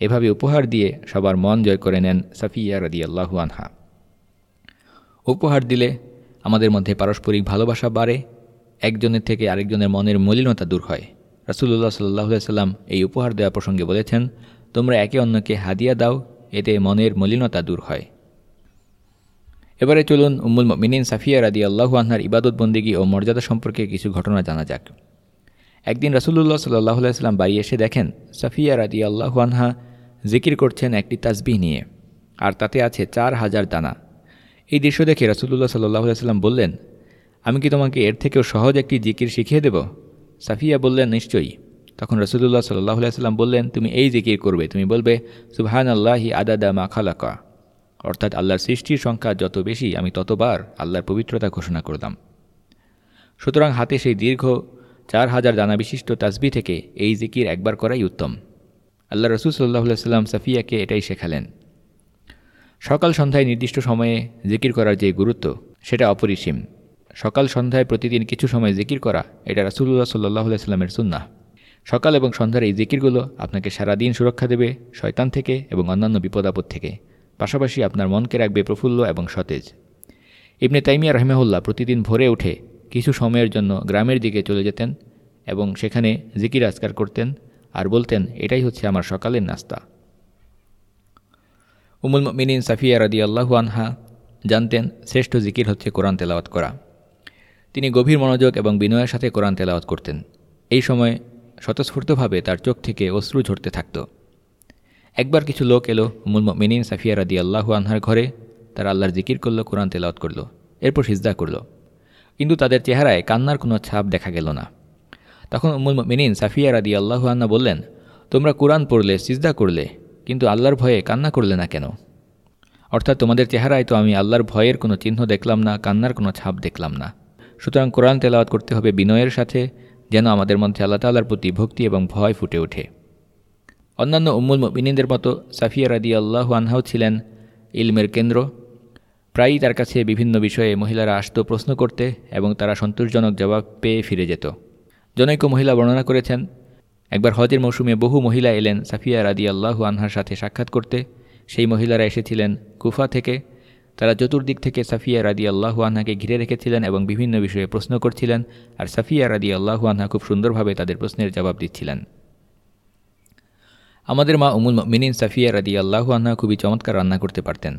এভাবে উপহার দিয়ে সবার মন জয় করে নেন সাফিয়া রাদি আনহা। উপহার দিলে আমাদের মধ্যে পারস্পরিক ভালোবাসা বাড়ে, একজনের থেকে আরেকজনের মনের মলিনতা দূর হয়। রাসুল্লাহ সাল্লাহ সাল্লাম এই উপহার দেওয়া প্রসঙ্গে বলেছেন, তোমরা একে অন্যকে হাদিয়া দাও, এতে মনের মলিনতা দূর হয়। এবারে চলুন উম্মুল মিনিন সাফিয়া রাদি আল্লাহু আনহার ইবাদত বন্দিগি ও মর্যাদা সম্পর্কে কিছু ঘটনা জানা যাক। একদিন রাসুল্লাহ সাল্লাহ সাল্লাম বাড়ি এসে দেখেন সাফিয়া রাদি আল্লাহু আনহা জিকির করছেন একটি তাসবিহ নিয়ে, আর তাতে আছে চার হাজার দানা। এই দৃশ্য দেখে রাসুল্লাহ সাল্লাহ সাল্লাম বললেন, আমি কি তোমাকে এর থেকেও সহজ একটি জিকির শিখিয়ে দেব? সাফিয়া বললেন, নিশ্চয়ই। তখন রসুল্লাহ সাল্লাহ সাল্লাম বললেন, তুমি এই জিকির করবে। তুমি বলবে সুবহান আল্লাহি আদাদা মা খালাকা। অর্থাৎ আল্লাহর সৃষ্টির সংখ্যা যত বেশি, আমি ততবার আল্লাহর পবিত্রতা ঘোষণা করলাম। সুতরাং হাতে সেই দীর্ঘ চার হাজার দানা বিশিষ্ট তাসবি থেকে এই জিকির একবার করাই উত্তম। আল্লাহ রসুল সাল্লাহ সাল্লাম সাফিয়াকে এটাই শেখালেন। সকাল সন্ধ্যায় নির্দিষ্ট সময়ে জিকির করার যে গুরুত্ব, সেটা অপরিসীম। সকাল সন্ধ্যায় প্রতিদিন কিছু সময় জিকির করা, এটা রাসুল্লাহ সাল্লাহ সাল্লামের সুন্না সকাল এবং সন্ধ্যার এই জিকিরগুলো আপনাকে সারাদিন সুরক্ষা দেবে শয়তান থেকে এবং অন্যান্য বিপদ আপদ থেকে। পাশাপাশি আপনার মনকে রাখবে প্রফুল্ল এবং সতেজ। ইবনে তাইমিয়া রহমাহুল্লাহ প্রতিদিন ভোরে উঠে কিছু সময়ের জন্য গ্রামের দিকে চলে যেতেন এবং সেখানে জিকির আজকার করতেন আর বলতেন, এটাই হচ্ছে আমার সকালের নাস্তা। উমুল মিনিন সাফিয়া রাদি আল্লাহু আনহা জানতেন, শ্রেষ্ঠ জিকির হচ্ছে কোরআন তেলাওয়াত করা। তিনি গভীর মনোযোগ এবং বিনয়ের সাথে কোরআন তেলাওয়াত করতেন। এই সময় স্বতঃস্ফূর্তভাবে তার চোখ থেকে অশ্রু ঝরতে থাকত। একবার কিছু লোক এলো মুল মিনিন সাফিয়া রাদি আল্লাহু আনহার ঘরে, তারা আল্লাহর জিকির করল, কোরআন তেলাওয়াত করল, এরপর সিজদা করল। কিন্তু তাদের চেহারায় কান্নার কোনো ছাপ দেখা গেল না। তখন উমুল মিনিন সাফিয়া রাদি আল্লাহু আন্না বললেন, তোমরা কোরআন পড়লে, সিজদা করলে, কিন্তু আল্লাহর ভয়ে কান্না করলে না কেন? অর্থাৎ তোমাদের চেহারায় তো আমি আল্লাহর ভয়ের কোনো চিহ্ন দেখলাম না, কান্নার কোনো ছাপ দেখলাম না। সুতরাং কোরআন তেলাওয়াত করতে হবে বিনয়ের সাথে, যেন আমাদের মধ্যে আল্লাহ তাল্লার প্রতি ভক্তি এবং ভয় ফুটে ওঠে। অন্যান্য উম্মুল মিনিনদের মতো সাফিয়া রাদি আল্লাহ আনহাও ছিলেন ইলমের কেন্দ্র। প্রায়ই তার কাছে বিভিন্ন বিষয়ে মহিলারা আসত প্রশ্ন করতে এবং তারা সন্তোষজনক জবাব পেয়ে ফিরে যেত। জনৈক মহিলা বর্ণনা করেছেন, একবার হজের মৌসুমে বহু মহিলা এলেন সাফিয়া রাদি আল্লাহু আনহার সাথে সাক্ষাৎ করতে। সেই মহিলারা এসেছিলেন কুফা থেকে। তারা চতুর্দিক থেকে সাফিয়া রাদি আল্লাহু আনহাকে ঘিরে রেখেছিলেন এবং বিভিন্ন বিষয়ে প্রশ্ন করছিলেন। আর সাফিয়া রাদি আল্লাহু আনহা খুব সুন্দরভাবে তাদের প্রশ্নের জবাব দিচ্ছিলেন। আমাদের মা উমুল মিনিন সাফিয়া রাদি আল্লাহু আনহা খুবই চমৎকার রান্না করতে পারতেন।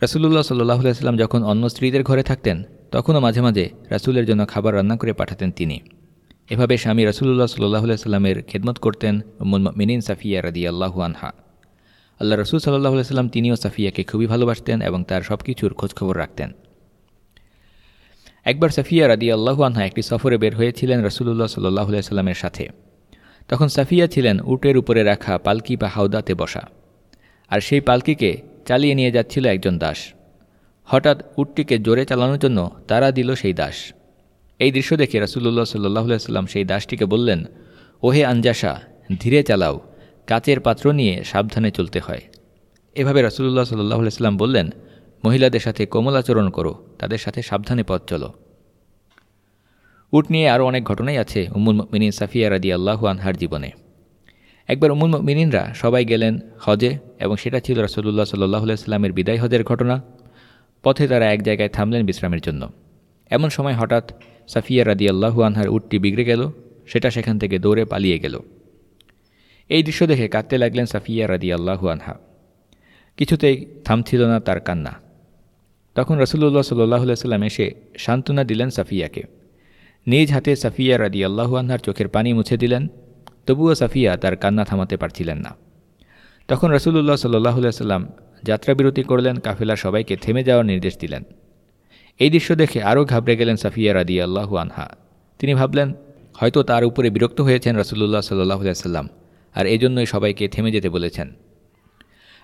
রাসুলুল্লাহ সাল্লাহ সাল্লাম যখন অন্য স্ত্রীদের ঘরে থাকতেন, তখনও মাঝে মাঝে রাসুলের জন্য খাবার রান্না করে পাঠাতেন তিনি। এভাবে স্বামী রাসুল্লাহ সাল্লাহ সাল্লামের খেদমত করতেন উম্মুল মিনিন সাফিয়া রাদি আল্লাহু আনহা। আল্লাহ রসুল সাল্লাহ সাল্লাম তিনিও সাফিয়াকে খুবই ভালোবাসতেন এবং তার সব কিছুর খোঁজখবর রাখতেন। একবার সাফিয়া রাদি আল্লাহু আনহা একটি সফরে বের হয়েছিলেন রসুল্লাহ সাল্লাহ সাল্লামের সাথে। তখন সাফিয়া ছিলেন উটের উপরে রাখা পালকি বা হাওদাতে বসা। আর সেই পালকিকে চালিয়ে নিয়ে যাচ্ছিল একজন দাস। হঠাৎ উটটিকে জোরে চালানোর জন্য তারা দিল সেই দাস। এই দৃশ্য দেখে রাসুল্লাহ সাল্লাহ সাল্লাম সেই দাসটিকে বললেন, ওহে আঞ্জাসা ধীরে চালাও, কাচের পাত্র নিয়ে সাবধানে চলতে হয়। এভাবে রাসুল্লাহ সাল্লাহ সাল্লাম বললেন, মহিলাদের সাথে কোমল আচরণ করো, তাদের সাথে সাবধানে পথ চলো। উট নিয়ে আরও অনেক ঘটনাই আছে উমুল মিনিন সাফিয়া রাদি আল্লাহু আনহার জীবনে। একবার উমুল মিনিনরা সবাই গেলেন হজে এবং সেটা ছিল রাসুল্লাহ সাল্লাহ সাল্লামের বিদায় হজের ঘটনা। পথে তারা এক জায়গায় থামলেন বিশ্রামের জন্য। এমন সময় হঠাৎ সাফিয়া রাদি আল্লাহু আনহার উটটি বিগড়ে গেল, সেটা সেখান থেকে দৌড়ে পালিয়ে গেল। এই দৃশ্য দেখে কাঁদতে লাগলেন সাফিয়া রাদি আল্লাহু আনহা। কিছুতেই থামছিল না তার কান্না। তখন রসুল্লাহ সাল্লাহ সাল্লাম এসে সান্ত্বনা দিলেন সাফিয়াকে। নিজ হাতে সাফিয়া রাদি আল্লাহুয়ানহার চোখের পানি মুছে দিলেন, তবুও সাফিয়া তার কান্না থামাতে পারছিলেন না। তখন রসুল্লাহ সাল্লাহ সাল্লাম যাত্রাবিরতি করলেন, কাফেলা সবাইকে থেমে যাওয়ার নির্দেশ দিলেন। এই দৃশ্য দেখে আরও ঘাবড়ে গেলেন সাফিয়া রাদি আল্লাহু আনহা। তিনি ভাবলেন, হয়তো তার উপরে বিরক্ত হয়েছেন রসুল্লাহ সাল্লাহ সাল্লাম আর এই জন্যই সবাইকে থেমে যেতে বলেছেন।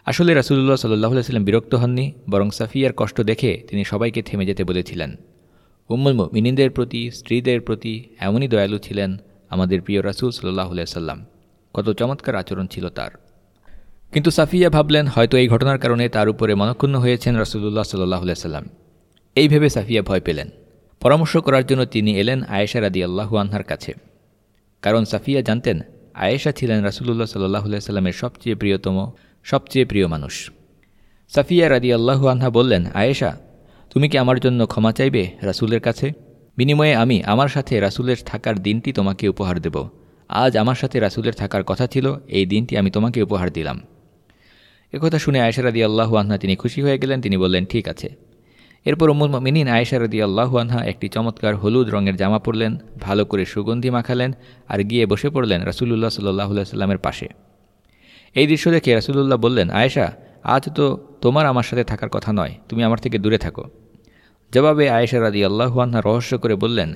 আসলে রাসুল্লাহ সাল্লাহ সাল্লাম বিরক্ত হননি, বরং সাফিয়ার কষ্ট দেখে তিনি সবাইকে থেমে যেতে বলেছিলেন। উম্মুল মিনিনদের প্রতি, স্ত্রীদের প্রতি এমনই দয়ালু ছিলেন আমাদের প্রিয় রাসুল সাল্লাহ সাল্লাম। কত চমৎকার আচরণ ছিল তার। কিন্তু সাফিয়া ভাবলেন, হয়তো এই ঘটনার কারণে তার উপরে মনক্ষুণ্ণ হয়েছেন রসুল্লাহ সাল্লাহ সাল্লাম। এই ভেবে সাফিয়া ভয় পেলেন। পরামর্শ করার জন্য তিনি এলেন আয়েশা রাদি আল্লাহু আনহার কাছে। কারণ সাফিয়া জানতেন, আয়েশা ছিলেন রাসুল্লাহ সাল্লাহ সাল্লামের সবচেয়ে প্রিয়তম, সবচেয়ে প্রিয় মানুষ। সাফিয়া রাদি আল্লাহু আনহা বললেন, আয়েশা তুমি কি আমার জন্য ক্ষমা চাইবে রাসুলের কাছে? বিনিময়ে আমি আমার সাথে রাসুলের থাকার দিনটি তোমাকে উপহার দেব। আজ আমার সাথে রাসুলের থাকার কথা ছিল, এই দিনটি আমি তোমাকে উপহার দিলাম। একথা শুনে আয়েশা রাদি আল্লাহু আনহা তিনি খুশি হয়ে গেলেন, তিনি বললেন, ঠিক আছে। এরপর উমুল মিনিন আয়েশা রাদি আল্লাহু আনহা একটি চমৎকার হলুদ রঙের জামা পরলেন, ভালো করে সুগন্ধি মাখালেন আর গিয়ে বসে পড়লেন রাসুলুল্লাহ সাল্লাহ সাল্লামের পাশে। এই দৃশ্য দেখে রাসুলুল্লাহ বললেন, আয়েশা, আজ তো তোমার আমার সাথে থাকার কথা নয়, তুমি আমার থেকে দূরে থাকো। জবাবে আয়েশা রাদি আল্লাহু আনহা রহস্য করে বললেন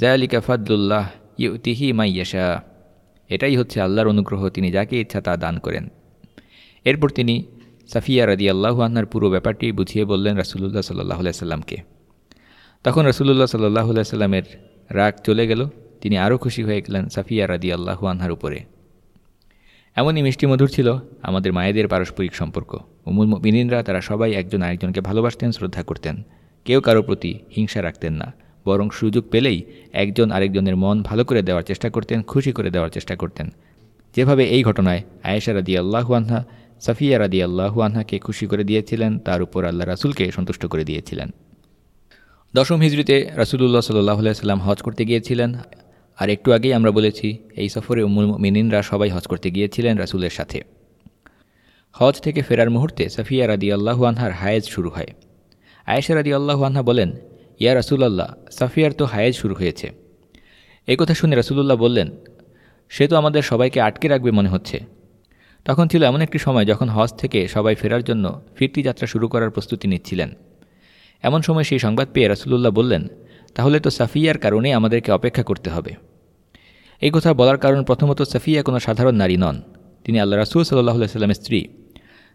জায়ালিকা ফাদুল্লাহ ইউতিহি মাইয়াশা এটাই হচ্ছে আল্লাহর অনুগ্রহ, তিনি যাকে ইচ্ছা তা দান করেন। এরপর তিনি সাফিয়া রাদি আল্লাহু আহ্নার পুরো ব্যাপারটি বুঝিয়ে বললেন রাসুলুল্লাহ সাল্লাহ সাল্লামকে। তখন রসুল্লাহ সাল্লাহ সাল্লামের রাগ চলে গেল, তিনি আরও খুশি হয়ে গেলেন সাফিয়া রাদি আল্লাহু আনহার উপরে। এমনই মিষ্টি মধুর ছিল আমাদের মায়েদের পারস্পরিক সম্পর্ক। উমুল মিনিনরা তারা সবাই একজন আরেকজনকে ভালোবাসতেন, শ্রদ্ধা করতেন। কেউ কারও প্রতি হিংসা রাখতেন না, বরং সুযোগ পেলেই একজন আরেকজনের মন ভালো করে দেওয়ার চেষ্টা করতেন, খুশি করে দেওয়ার চেষ্টা করতেন। যেভাবে এই ঘটনায় আয়েশা রাদি আল্লাহু আনহা, সাফিয়া রাদি আল্লাহু আনহাকে খুশি করে দিয়েছিলেন, তার উপর আল্লাহ রাসুলকে সন্তুষ্ট করে দিয়েছিলেন। দশম হিজড়িতে রাসুলুল্লাহ সাল্লাহ সাল্লাম হজ করতে গিয়েছিলেন। আর একটু আগেই আমরা বলেছি, এই সফরে উমুল মিনিনরা সবাই হজ করতে গিয়েছিলেন রাসুলের সাথে। হজ থেকে ফেরার মুহূর্তে সাফিয়া রাদি আল্লাহু আনহার হায়েজ শুরু হয়। আয়েশা রাদি আল্লাহু আনহা বলেন, ইয়া রাসুলাল্লাহ, সাফিয়ার তো হায়েজ শুরু হয়েছে। এই কথা শুনে রাসুলুল্লাহ বললেন, সে তো আমাদের সবাইকে আটকে রাখবে মনে হচ্ছে। তখন ছিল এমন একটি সময় যখন হজ থেকে সবাই ফেরার জন্য ফিরতি যাত্রা শুরু করার প্রস্তুতি নিচ্ছিলেন। এমন সময় সেই সংবাদ পেয়ে রাসুলুল্লাহ বললেন তাহলে তো সাফিয়ার কারণে আমাদেরকে অপেক্ষা করতে হবে। এই কথা বলার কারণ প্রথমত সাফিয়া কোনো সাধারণ নারী নন। তিনি আল্লাহ রাসুল সাল্লাহ সাল্লামের স্ত্রী।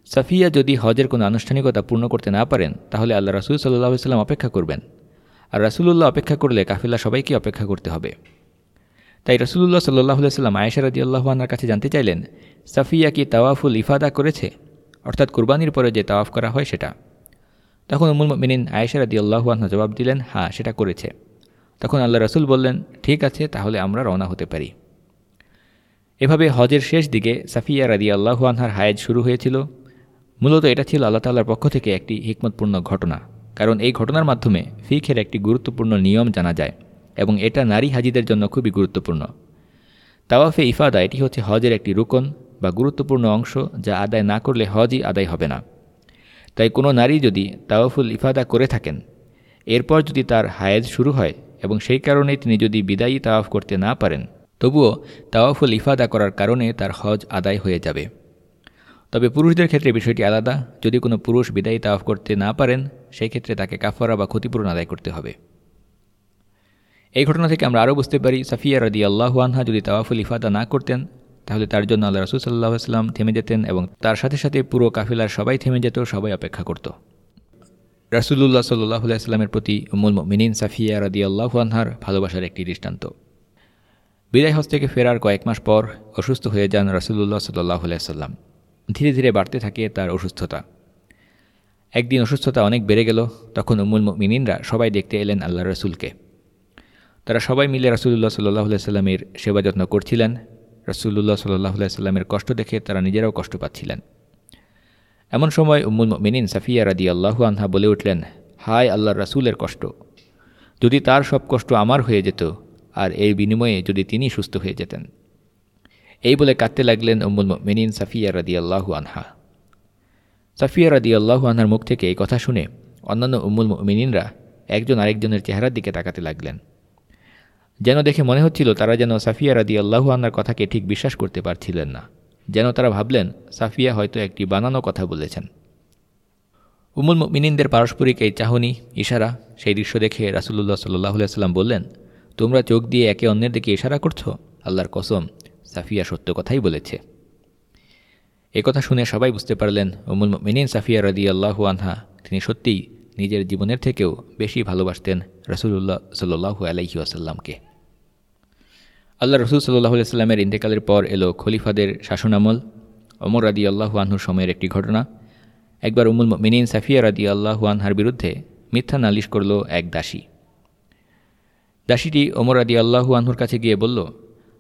সাফিয়া যদি হজের কোনো আনুষ্ঠানিকতা পূর্ণ করতে না পারেন, তাহলে আল্লাহ রাসুল সাল্লাহ সাল্লাম অপেক্ষা করবেন। আর রাসুলুল্লাহ অপেক্ষা করলে কাফিল্লা সবাইকে অপেক্ষা করতে হবে। তাই রসুল্লাহ সাল্লাহ সাল্লাম আয়েশা রদি আল্লাহানার কাছে জানতে চাইলেন, সাফিয়া কি তাওয়াফুল ইফাদা করেছে? অর্থাৎ কুরবানির পরে যে তাওয়াফ করা হয় সেটা। তখন উমুল মিনিন আয়েশা রদি আল্লাহান জবাব দিলেন হ্যাঁ সেটা করেছে। তখন আল্লাহ রসুল বললেন, ঠিক আছে, তাহলে আমরা রওনা হতে পারি। এভাবে হজের শেষ দিকে সাফিয়া রাদি আল্লাহু আনহার হায়েজ শুরু হয়েছিল। মূলত এটা ছিল আল্লাহ তাল্লার পক্ষ থেকে একটি হিকমতপূর্ণ ঘটনা, কারণ এই ঘটনার মাধ্যমে ফিখের একটি গুরুত্বপূর্ণ নিয়ম জানা যায়, এবং এটা নারী হাজিদের জন্য খুবই গুরুত্বপূর্ণ। তাওয়াফে ইফাদা, এটি হচ্ছে হজের একটি রুকন বা গুরুত্বপূর্ণ অংশ যা আদায় না করলে হজই আদায় হবে না। তাই কোনো নারী যদি তাওয়াফুল ইফাদা করে থাকেন, এরপর যদি তার হায়েজ শুরু হয় এবং সেই কারণে তিনি যদি বিদায়ী তাওয়াফ করতে না পারেন, তবুও তাওয়াফুল ইফাদা করার কারণে তার হজ আদায় হয়ে যাবে। তবে পুরুষদের ক্ষেত্রে বিষয়টি আলাদা। যদি কোনো পুরুষ বিদায়ী তাওয়াফ করতে না পারেন, সেই ক্ষেত্রে তাকে কাফারা বা ক্ষতিপূরণ আদায় করতে হবে। এই ঘটনা থেকে আমরা আরও বুঝতে পারি সাফিয়া রদি আল্লাহ আনহা যদি তাওয়াফুল ইফাদা না করতেন তাহলে তার জন্য আল্লাহ রসুল সাল্লাহ আসলাম থেমে যেতেন এবং তার সাথে সাথে পুরো কাফিলার সবাই থেমে যেত, সবাই অপেক্ষা করত। রাসুল্লাহ সাল্লাহ আসলামের প্রতি উমুল মিনিন সাফিয়া রদি আল্লাহ আনহার ভালোবাসার একটি দৃষ্টান্ত। বিদায় হজ থেকে ফেরার কয়েক মাস পর অসুস্থ হয়ে যান রাসুল্লাহ সাল্লাহ সাল্লাম ধীরে ধীরে বাড়তে থাকে তার অসুস্থতা। একদিন অসুস্থতা অনেক বেড়ে গেল, তখন উমুল মিনিনরা সবাই দেখতে এলেন আল্লাহ রসুলকে। তারা সবাই মিলে রাসুলুল্লাহ সাল্লাহ সাল্লামের সেবা যত্ন করছিলেন রাসুল্লাহ সাল্লাহ সাল্লামের কষ্ট দেখে তারা নিজেরাও কষ্ট পাচ্ছিলেন। এমন সময় উম্মুল মিনিন সাফিয়া রাদি আল্লাহু আনহা বলে উঠলেন, হায় আল্লাহ রাসুলের কষ্ট। যদি তার সব কষ্ট আমার হয়ে যেত, আর এই বিনিময়ে যদি তিনি সুস্থ হয়ে যেতেন। এই বলে কাঁদতে লাগলেন উম্মুল মিনিন সাফিয়া রাদি আল্লাহু আনহা। সাফিয়া রাদি আল্লাহু আনহার মুখ থেকে এই কথা শুনে অন্যান্য উম্মুল মিনিনরা একজন আরেকজনের চেহারার দিকে তাকাতে লাগলেন। যেন দেখে মনে হচ্ছিল তারা যেন সাফিয়া রাদি আল্লাহু আন্নার কথাকে ঠিক বিশ্বাস করতে পারছিলেন না। যেন তারা ভাবলেন, সাফিয়া হয়তো একটি বানানো কথা বলেছেন। উমুল মিনিনদের পারস্পরিক এই চাহনি, ইশারা, সেই দৃশ্য দেখে রাসুল্লাহ সাল্লাহ সাল্লাম বললেন, তোমরা চোখ দিয়ে একে অন্যের দিকে ইশারা করছ? আল্লাহর কসম, সাফিয়া সত্য কথাই বলেছে। কথা শুনে সবাই বুঝতে পারলেন উমুল মিনিন সাফিয়া রদি আল্লাহু আনহা, তিনি সত্যিই নিজের জীবনের থেকেও বেশি ভালোবাসতেন রসুল্লাহ সাল্লু আলাইহি আসাল্লামকে আল্লাহ রসুল সাল্লাহ সাল্লামের ইন্তেকালের পর এলো খলিফাদের শাসনামল। অমর রাদি আল্লাহু আনহুর সময়ের একটি ঘটনা। একবার উমুল মিনিন সাফিয়া রাদি আল্লাহু আনহার বিরুদ্ধে মিথ্যা নালিশ করল এক দাসী। দাসীটি ওমর রাদি আল্লাহু আনহুর কাছে গিয়ে বলল,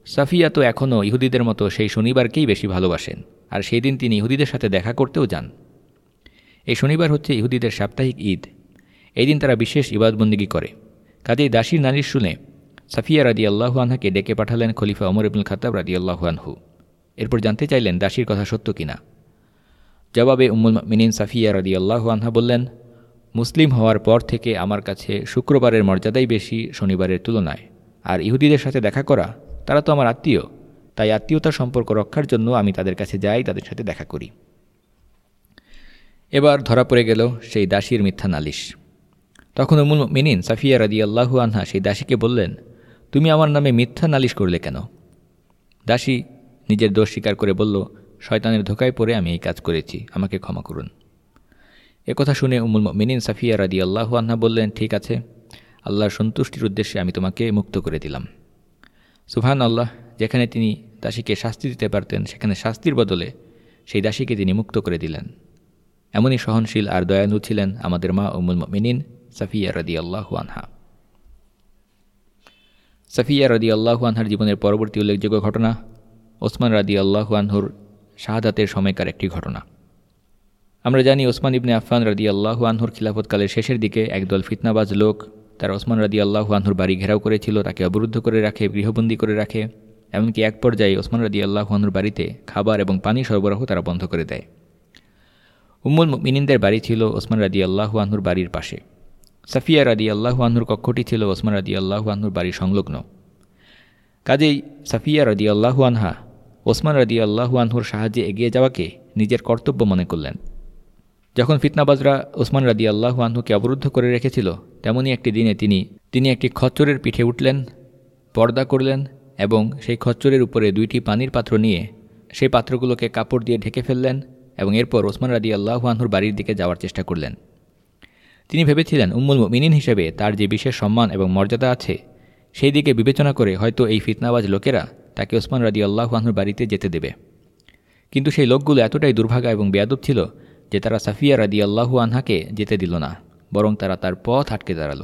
সাফিয়া তো এখনও ইহুদিদের মতো সেই শনিবারকেই বেশি ভালোবাসেন, আর সেই দিন তিনি ইহুদিদের সাথে দেখা করতেও যান। এই শনিবার হচ্ছে ইহুদিদের সাপ্তাহিক ঈদ। এই দিন তারা বিশেষ ইবাদবন্দিগি করে। কাজেই দাসীর নালিশ শুনে সাফিয়া রাদি আল্লাহু আনহাকে ডেকে পাঠালেন খলিফা অমর ইবুল খাতাব রাদি আনহু। এরপর জানতে চাইলেন দাসীর কথা সত্য কিনা। জবাবে উম্মুল মিনিন সাফিয়া রাদি আল্লাহু আনহা বললেন, মুসলিম হওয়ার পর থেকে আমার কাছে শুক্রবারের মর্যাদাই বেশি শনিবারের তুলনায়। আর ইহুদিদের সাথে দেখা করা, তারা তো আমার আত্মীয়। তাই আত্মীয়তার সম্পর্ক রক্ষার জন্য আমি তাদের কাছে যাই, তাদের সাথে দেখা করি। এবার ধরা পড়ে গেল সেই দাসীর মিথ্যা নালিশ। তখন উমুল মিনিন সাফিয়া রাদি আল্লাহু আনহা সেই দাসীকে বললেন তুমি আমার নামে মিথ্যা নালিশ করলে কেন? দাসী নিজের দোষ স্বীকার করে বলল, শয়তানের ধোকায় পড়ে আমি এই কাজ করেছি, আমাকে ক্ষমা করুন। একথা শুনে উমুল মিনিন সাফিয়া রাদি আল্লাহু আনহা বললেন, ঠিক আছে, আল্লাহর সন্তুষ্টির উদ্দেশ্যে আমি তোমাকে মুক্ত করে দিলাম। সুফহান আল্লাহ যেখানে তিনি দাসীকে শাস্তি দিতে পারতেন, সেখানে শাস্তির বদলে সেই দাসীকে তিনি মুক্ত করে দিলেন। এমনই সহনশীল আর দয়ালু ছিলেন আমাদের মা উমুল মিনিন সাফিয়া রদি আল্লাহু আনহা। সাফিয়া রদি আল্লাহু আনহার জীবনের পরবর্তী উল্লেখযোগ্য ঘটনা, ওসমান রাদি আল্লাহু আনহুর শাহাদাতের সময়কার একটি ঘটনা। আমরা জানি ওসমান ইবনে আফান রাদি আল্লাহু আনহুর খিলাফতকালের শেষের দিকে একদল ফিতনাবাজ লোক, তার ওসমান রাদি আল্লাহু আনহুর বাড়ি ঘেরাও করেছিল, তাকে অবরুদ্ধ করে রাখে, গৃহবন্দী করে রাখে, এমনকি এক পর্যায়ে ওসমান রাদি আল্লাহু আনহুর বাড়িতে খাবার এবং পানি সরবরাহ তারা বন্ধ করে দেয়। উম্মুল মিনিনদের বাড়ি ছিল ওসমান রাদি আল্লাহু আনহুর বাড়ির পাশে। সাফিয়া রাদি আল্লাহু আনহুর কক্ষটি ছিল ওসমান রাদি আল্লাহু আনহুর বাড়ি সংলগ্ন। কাজেই সাফিয়া রাদি আল্লাহু আনহা ওসমান রাদি আল্লাহু আনহুর সাহায্যে এগিয়ে যাওয়াকে নিজের কর্তব্য মনে করলেন। যখন ফিতনাবাজরা ওসমান রাদি আল্লাহু আনহুকে অবরুদ্ধ করে রেখেছিল, তেমনই একটি দিনে তিনি তিনি একটি খচ্চরের পিঠে উঠলেন, পর্দা করলেন এবং সেই খচ্চরের উপরে দুইটি পানির পাত্র নিয়ে সেই পাত্রগুলোকে কাপড় দিয়ে ঢেকে ফেললেন এবং এরপর ওসমান রাদি আল্লাহু আনহুর বাড়ির দিকে যাওয়ার চেষ্টা করলেন। তিনি ভেবেছিলেন উম্মুল মিনিন হিসেবে তার যে বিশেষ সম্মান এবং মর্যাদা আছে, সেই দিকে বিবেচনা করে হয়তো এই ফিতনাবাজ লোকেরা তাকে ওসমান রাদি আল্লাহ আনহুর বাড়িতে যেতে দেবে। কিন্তু সেই লোকগুলো এতটাই দুর্ভাগা এবং বেয়াদব ছিল যে তারা সাফিয়া রাদি আল্লাহু আনহাকে যেতে দিল না, বরং তারা তার পথ আটকে দাঁড়াল।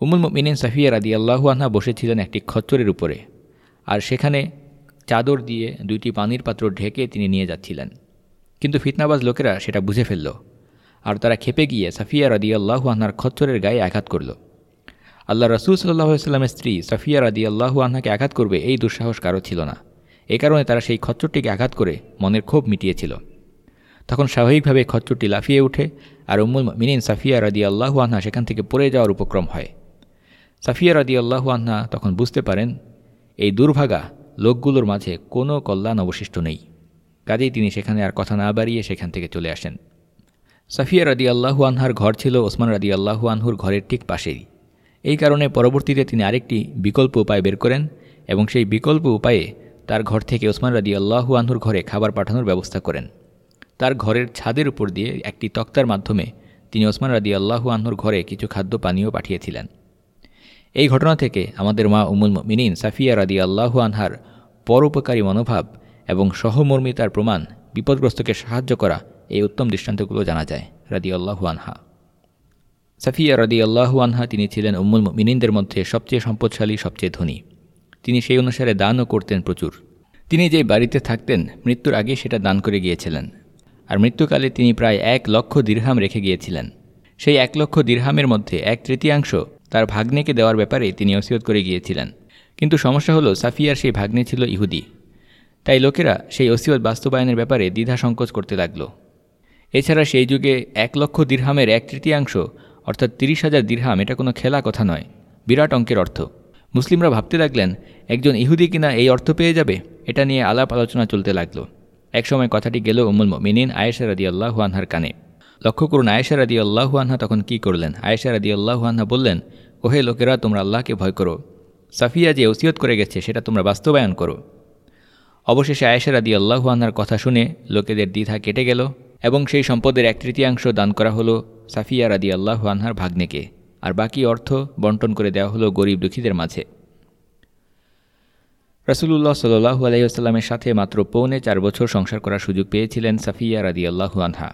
উমুল মিনিন সাফিয়া রাদি আল্লাহু আনহা বসেছিলেন একটি খচ্চরের উপরে, আর সেখানে চাদর দিয়ে দুইটি পানির পাত্র ঢেকে তিনি নিয়ে যাচ্ছিলেন। কিন্তু ফিতনাবাজ লোকেরা সেটা বুঝে ফেলল। আর তারা খেপে গিয়ে সাফিয়া রাদি আল্লাহু আহনার খচ্চরের গায়ে আঘাত করল। আল্লাহ রসুল সাল্লাহ সাল্লামের স্ত্রী সাফিয়া রাদি আল্লাহু আহনাকে আঘাত করবে এই দুঃসাহস কারও ছিল না। এ কারণে তারা সেই খচ্চরটিকে আঘাত করে মনের ক্ষোভ মিটিয়েছিল। তখন স্বাভাবিকভাবে খচ্চরটি লাফিয়ে ওঠে আর উম্মুল মিনিন সাফিয়া রাদি আল্লাহু আহনা সেখান থেকে পড়ে যাওয়ার উপক্রম হয়। সাফিয়া রাদি আল্লাহু আহনা তখন বুঝতে পারেন, এই দুর্ভাগা লোকগুলোর মাঝে কোনো কল্যাণ অবশিষ্ট নেই। কাজেই তিনি সেখানে আর কথা না বাড়িয়ে সেখান থেকে চলে আসেন। সাফিয়া রাদি আল্লাহু আনহার ঘর ছিল ওসমান রাদি আল্লাহু আনহুর ঘরের ঠিক পাশেই। এই কারণে পরবর্তীতে তিনি আরেকটি বিকল্প উপায় বের করেন এবং সেই বিকল্প উপায়ে তার ঘর থেকে ওসমান রাদি আল্লাহু আনহুর ঘরে খাবার পাঠানোর ব্যবস্থা করেন। তার ঘরের ছাদের উপর দিয়ে একটি তক্তার মাধ্যমে তিনি ওসমান রাদি আল্লাহু আনহুর ঘরে কিছু খাদ্য, পানীয় পাঠিয়েছিলেন। এই ঘটনা থেকে আমাদের মা উমুল মিনিন সাফিয়া রাদি আল্লাহু আনহার পরোপকারী মনোভাব এবং সহমর্মিতার প্রমাণ বিপদগ্রস্তকে সাহায্য করা এই উত্তম দৃষ্টান্তগুলো জানা যায়। রাদি আল্লাহু আনহা। সাফিয়া রাদি আল্লাহু আনহা তিনি ছিলেন উম্মুল মিনিনদের মধ্যে সবচেয়ে সম্পদশালী, সবচেয়ে ধনী। তিনি সেই অনুসারে দানও করতেন প্রচুর। তিনি যে বাড়িতে থাকতেন, মৃত্যুর আগে সেটা দান করে গিয়েছিলেন। আর মৃত্যুকালে তিনি প্রায় এক লক্ষ দীর্হাম রেখে গিয়েছিলেন। সেই এক লক্ষ দীর্হামের মধ্যে এক তৃতীয়াংশ তার ভাগ্নেকে দেওয়ার ব্যাপারে তিনি অসিয়ত করে গিয়েছিলেন। কিন্তু সমস্যা হলো, সাফিয়ার সেই ভাগ্নে ছিল ইহুদি। তাই লোকেরা সেই ওসিয়ত বাস্তবায়নের ব্যাপারে দ্বিধা সংকোচ করতে লাগল। এছাড়া সেই যুগে এক লক্ষ দীর্হামের এক তৃতীয়াংশ, অর্থাৎ তিরিশ হাজার দীর্হাম, এটা কোনো খেলা কথা নয়। বিরাট অঙ্কের অর্থ। মুসলিমরা ভাবতে লাগলেন, একজন ইহুদি কিনা এই অর্থ পেয়ে যাবে? এটা নিয়ে আলাপ আলোচনা চলতে লাগল। একসময় কথাটি গেল উমুল মিনিন আয়েশা রাদি আল্লাহু আনহার কানে। লক্ষ্য করুন, আয়েশা রাদি আল্লাহু আনহা তখন কি করলেন? আয়েশা রাদি আল্লাহু আনহা বললেন, ওহে লোকেরা, তোমরা আল্লাহকে ভয় করো। সাফিয়া যে ওসিয়ত করে গেছে, সেটা তোমরা বাস্তবায়ন করো। অবশেষে আয়েশা রাদি আল্লাহু আনহার কথা শুনে লোকেদের দ্বিধা কেটে গেল। এবং সেই সম্পদের এক তৃতীয়াংশ দান করা হলো সাফিয়া রাদি আল্লাহু আনহার ভাগ্নেকে, আর বাকি অর্থ বন্টন করে দেওয়া হলো গরিব দুঃখীদের মাঝে। রসুল্লাহ সাল্লু আলাইসাল্লামের সাথে মাত্র পৌনে চার বছর সংসার করার সুযোগ পেয়েছিলেন সাফিয়া রাদি আল্লাহু আনহা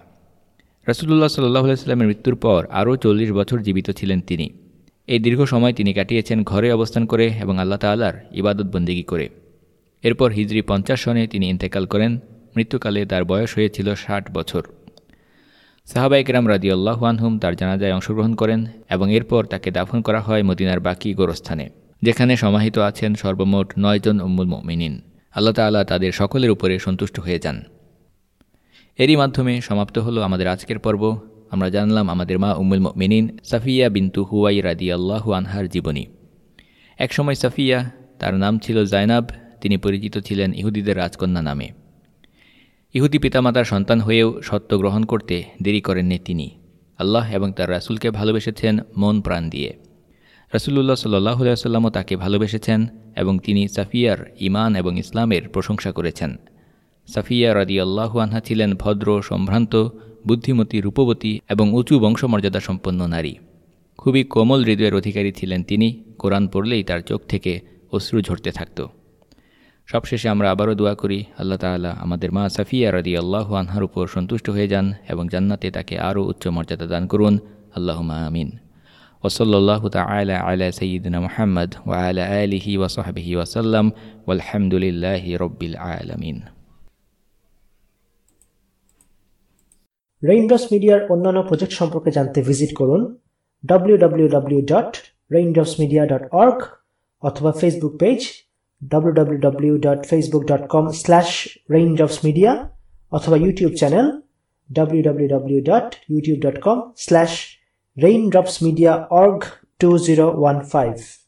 রসুল্লাহ সাল্লাহ আলাইস্লামের মৃত্যুর পর আরও চল্লিশ বছর জীবিত ছিলেন তিনি। এই দীর্ঘ সময় তিনি কাটিয়েছেন ঘরে অবস্থান করে এবং আল্লাহ তাল্লার ইবাদত বন্দিগি করে। এরপর হিজরি পঞ্চাশ সনে তিনি ইন্তেকাল করেন মৃত্যুকালে তার বয়স হয়েছিল ষাট বছর। সাহাবা একরাম রাদি আল্লাহ আনহুম তার জানাজায় অংশগ্রহণ করেন এবং এরপর তাকে দাফন করা হয় মদিনার বাকি গোরস্থানে, যেখানে সমাহিত আছেন সর্বমোট নয়জন উম্মুল মিনিন আল্লাহ তাল্লাহ তাদের সকলের উপরে সন্তুষ্ট হয়ে যান। এরই মাধ্যমে সমাপ্ত হলো আমাদের আজকের পর্ব। আমরা জানলাম আমাদের মা উম্মুল মিনিন সাফিয়া বিন্তু হুয়াই রাদি আল্লাহু আনহার জীবনী। একসময় সাফিয়া, তার নাম ছিল জাইনাব, তিনি পরিচিত ছিলেন ইহুদিদের রাজকন্যা নামে। ইহুদি পিতামাতার সন্তান হয়েও সত্য গ্রহণ করতে দেরি করেননি তিনি। আল্লাহ এবং তার রাসুলকে ভালোবেসেছেন মন প্রাণ দিয়ে। রাসুলুল্লাহ সাল্লাহ সাল্লামও তাকে ভালোবেসেছেন এবং তিনি সাফিয়ার ইমান এবং ইসলামের প্রশংসা করেছেন। সাফিয়া রাদি আল্লাহু আনহা ছিলেন ভদ্র, সম্ভ্রান্ত, বুদ্ধিমতী, রূপবতী এবং উঁচু বংশমর্যাদা সম্পন্ন নারী। খুবই কোমল হৃদয়ের অধিকারী ছিলেন তিনি। কোরআন পড়লেই তার চোখ থেকে অশ্রু ঝরতে থাকত। সবশেষে আমরা আবারও দোয়া করি, আল্লাহ তাআলা আমাদের মা সাফিয়া রাদি আল্লাহ আনহার উপর সন্তুষ্ট হয়ে যান এবং জান্নাতে তাকে আরও উচ্চ মর্যাদা দান করুন। আল্লাহ আমিন। ওসল্লাহ তালা আলা সঈদিনা মোহাম্মদ ওয়ালা আলিহি ওসহাবিহি ওসাল্লাম আলহামদুলিল্লাহ রব্বিল আলমিন। রেইনড্রপস মিডিয়ার অন্যান্য প্রজেক্ট সম্পর্কে জানতে ভিজিট করুন www.raindropsmedia.org অথবা Facebook page www.facebook.com/raindropsmedia অথবা ইউটিউব চ্যানেল www.youtube.com/raindropsmediaorg2015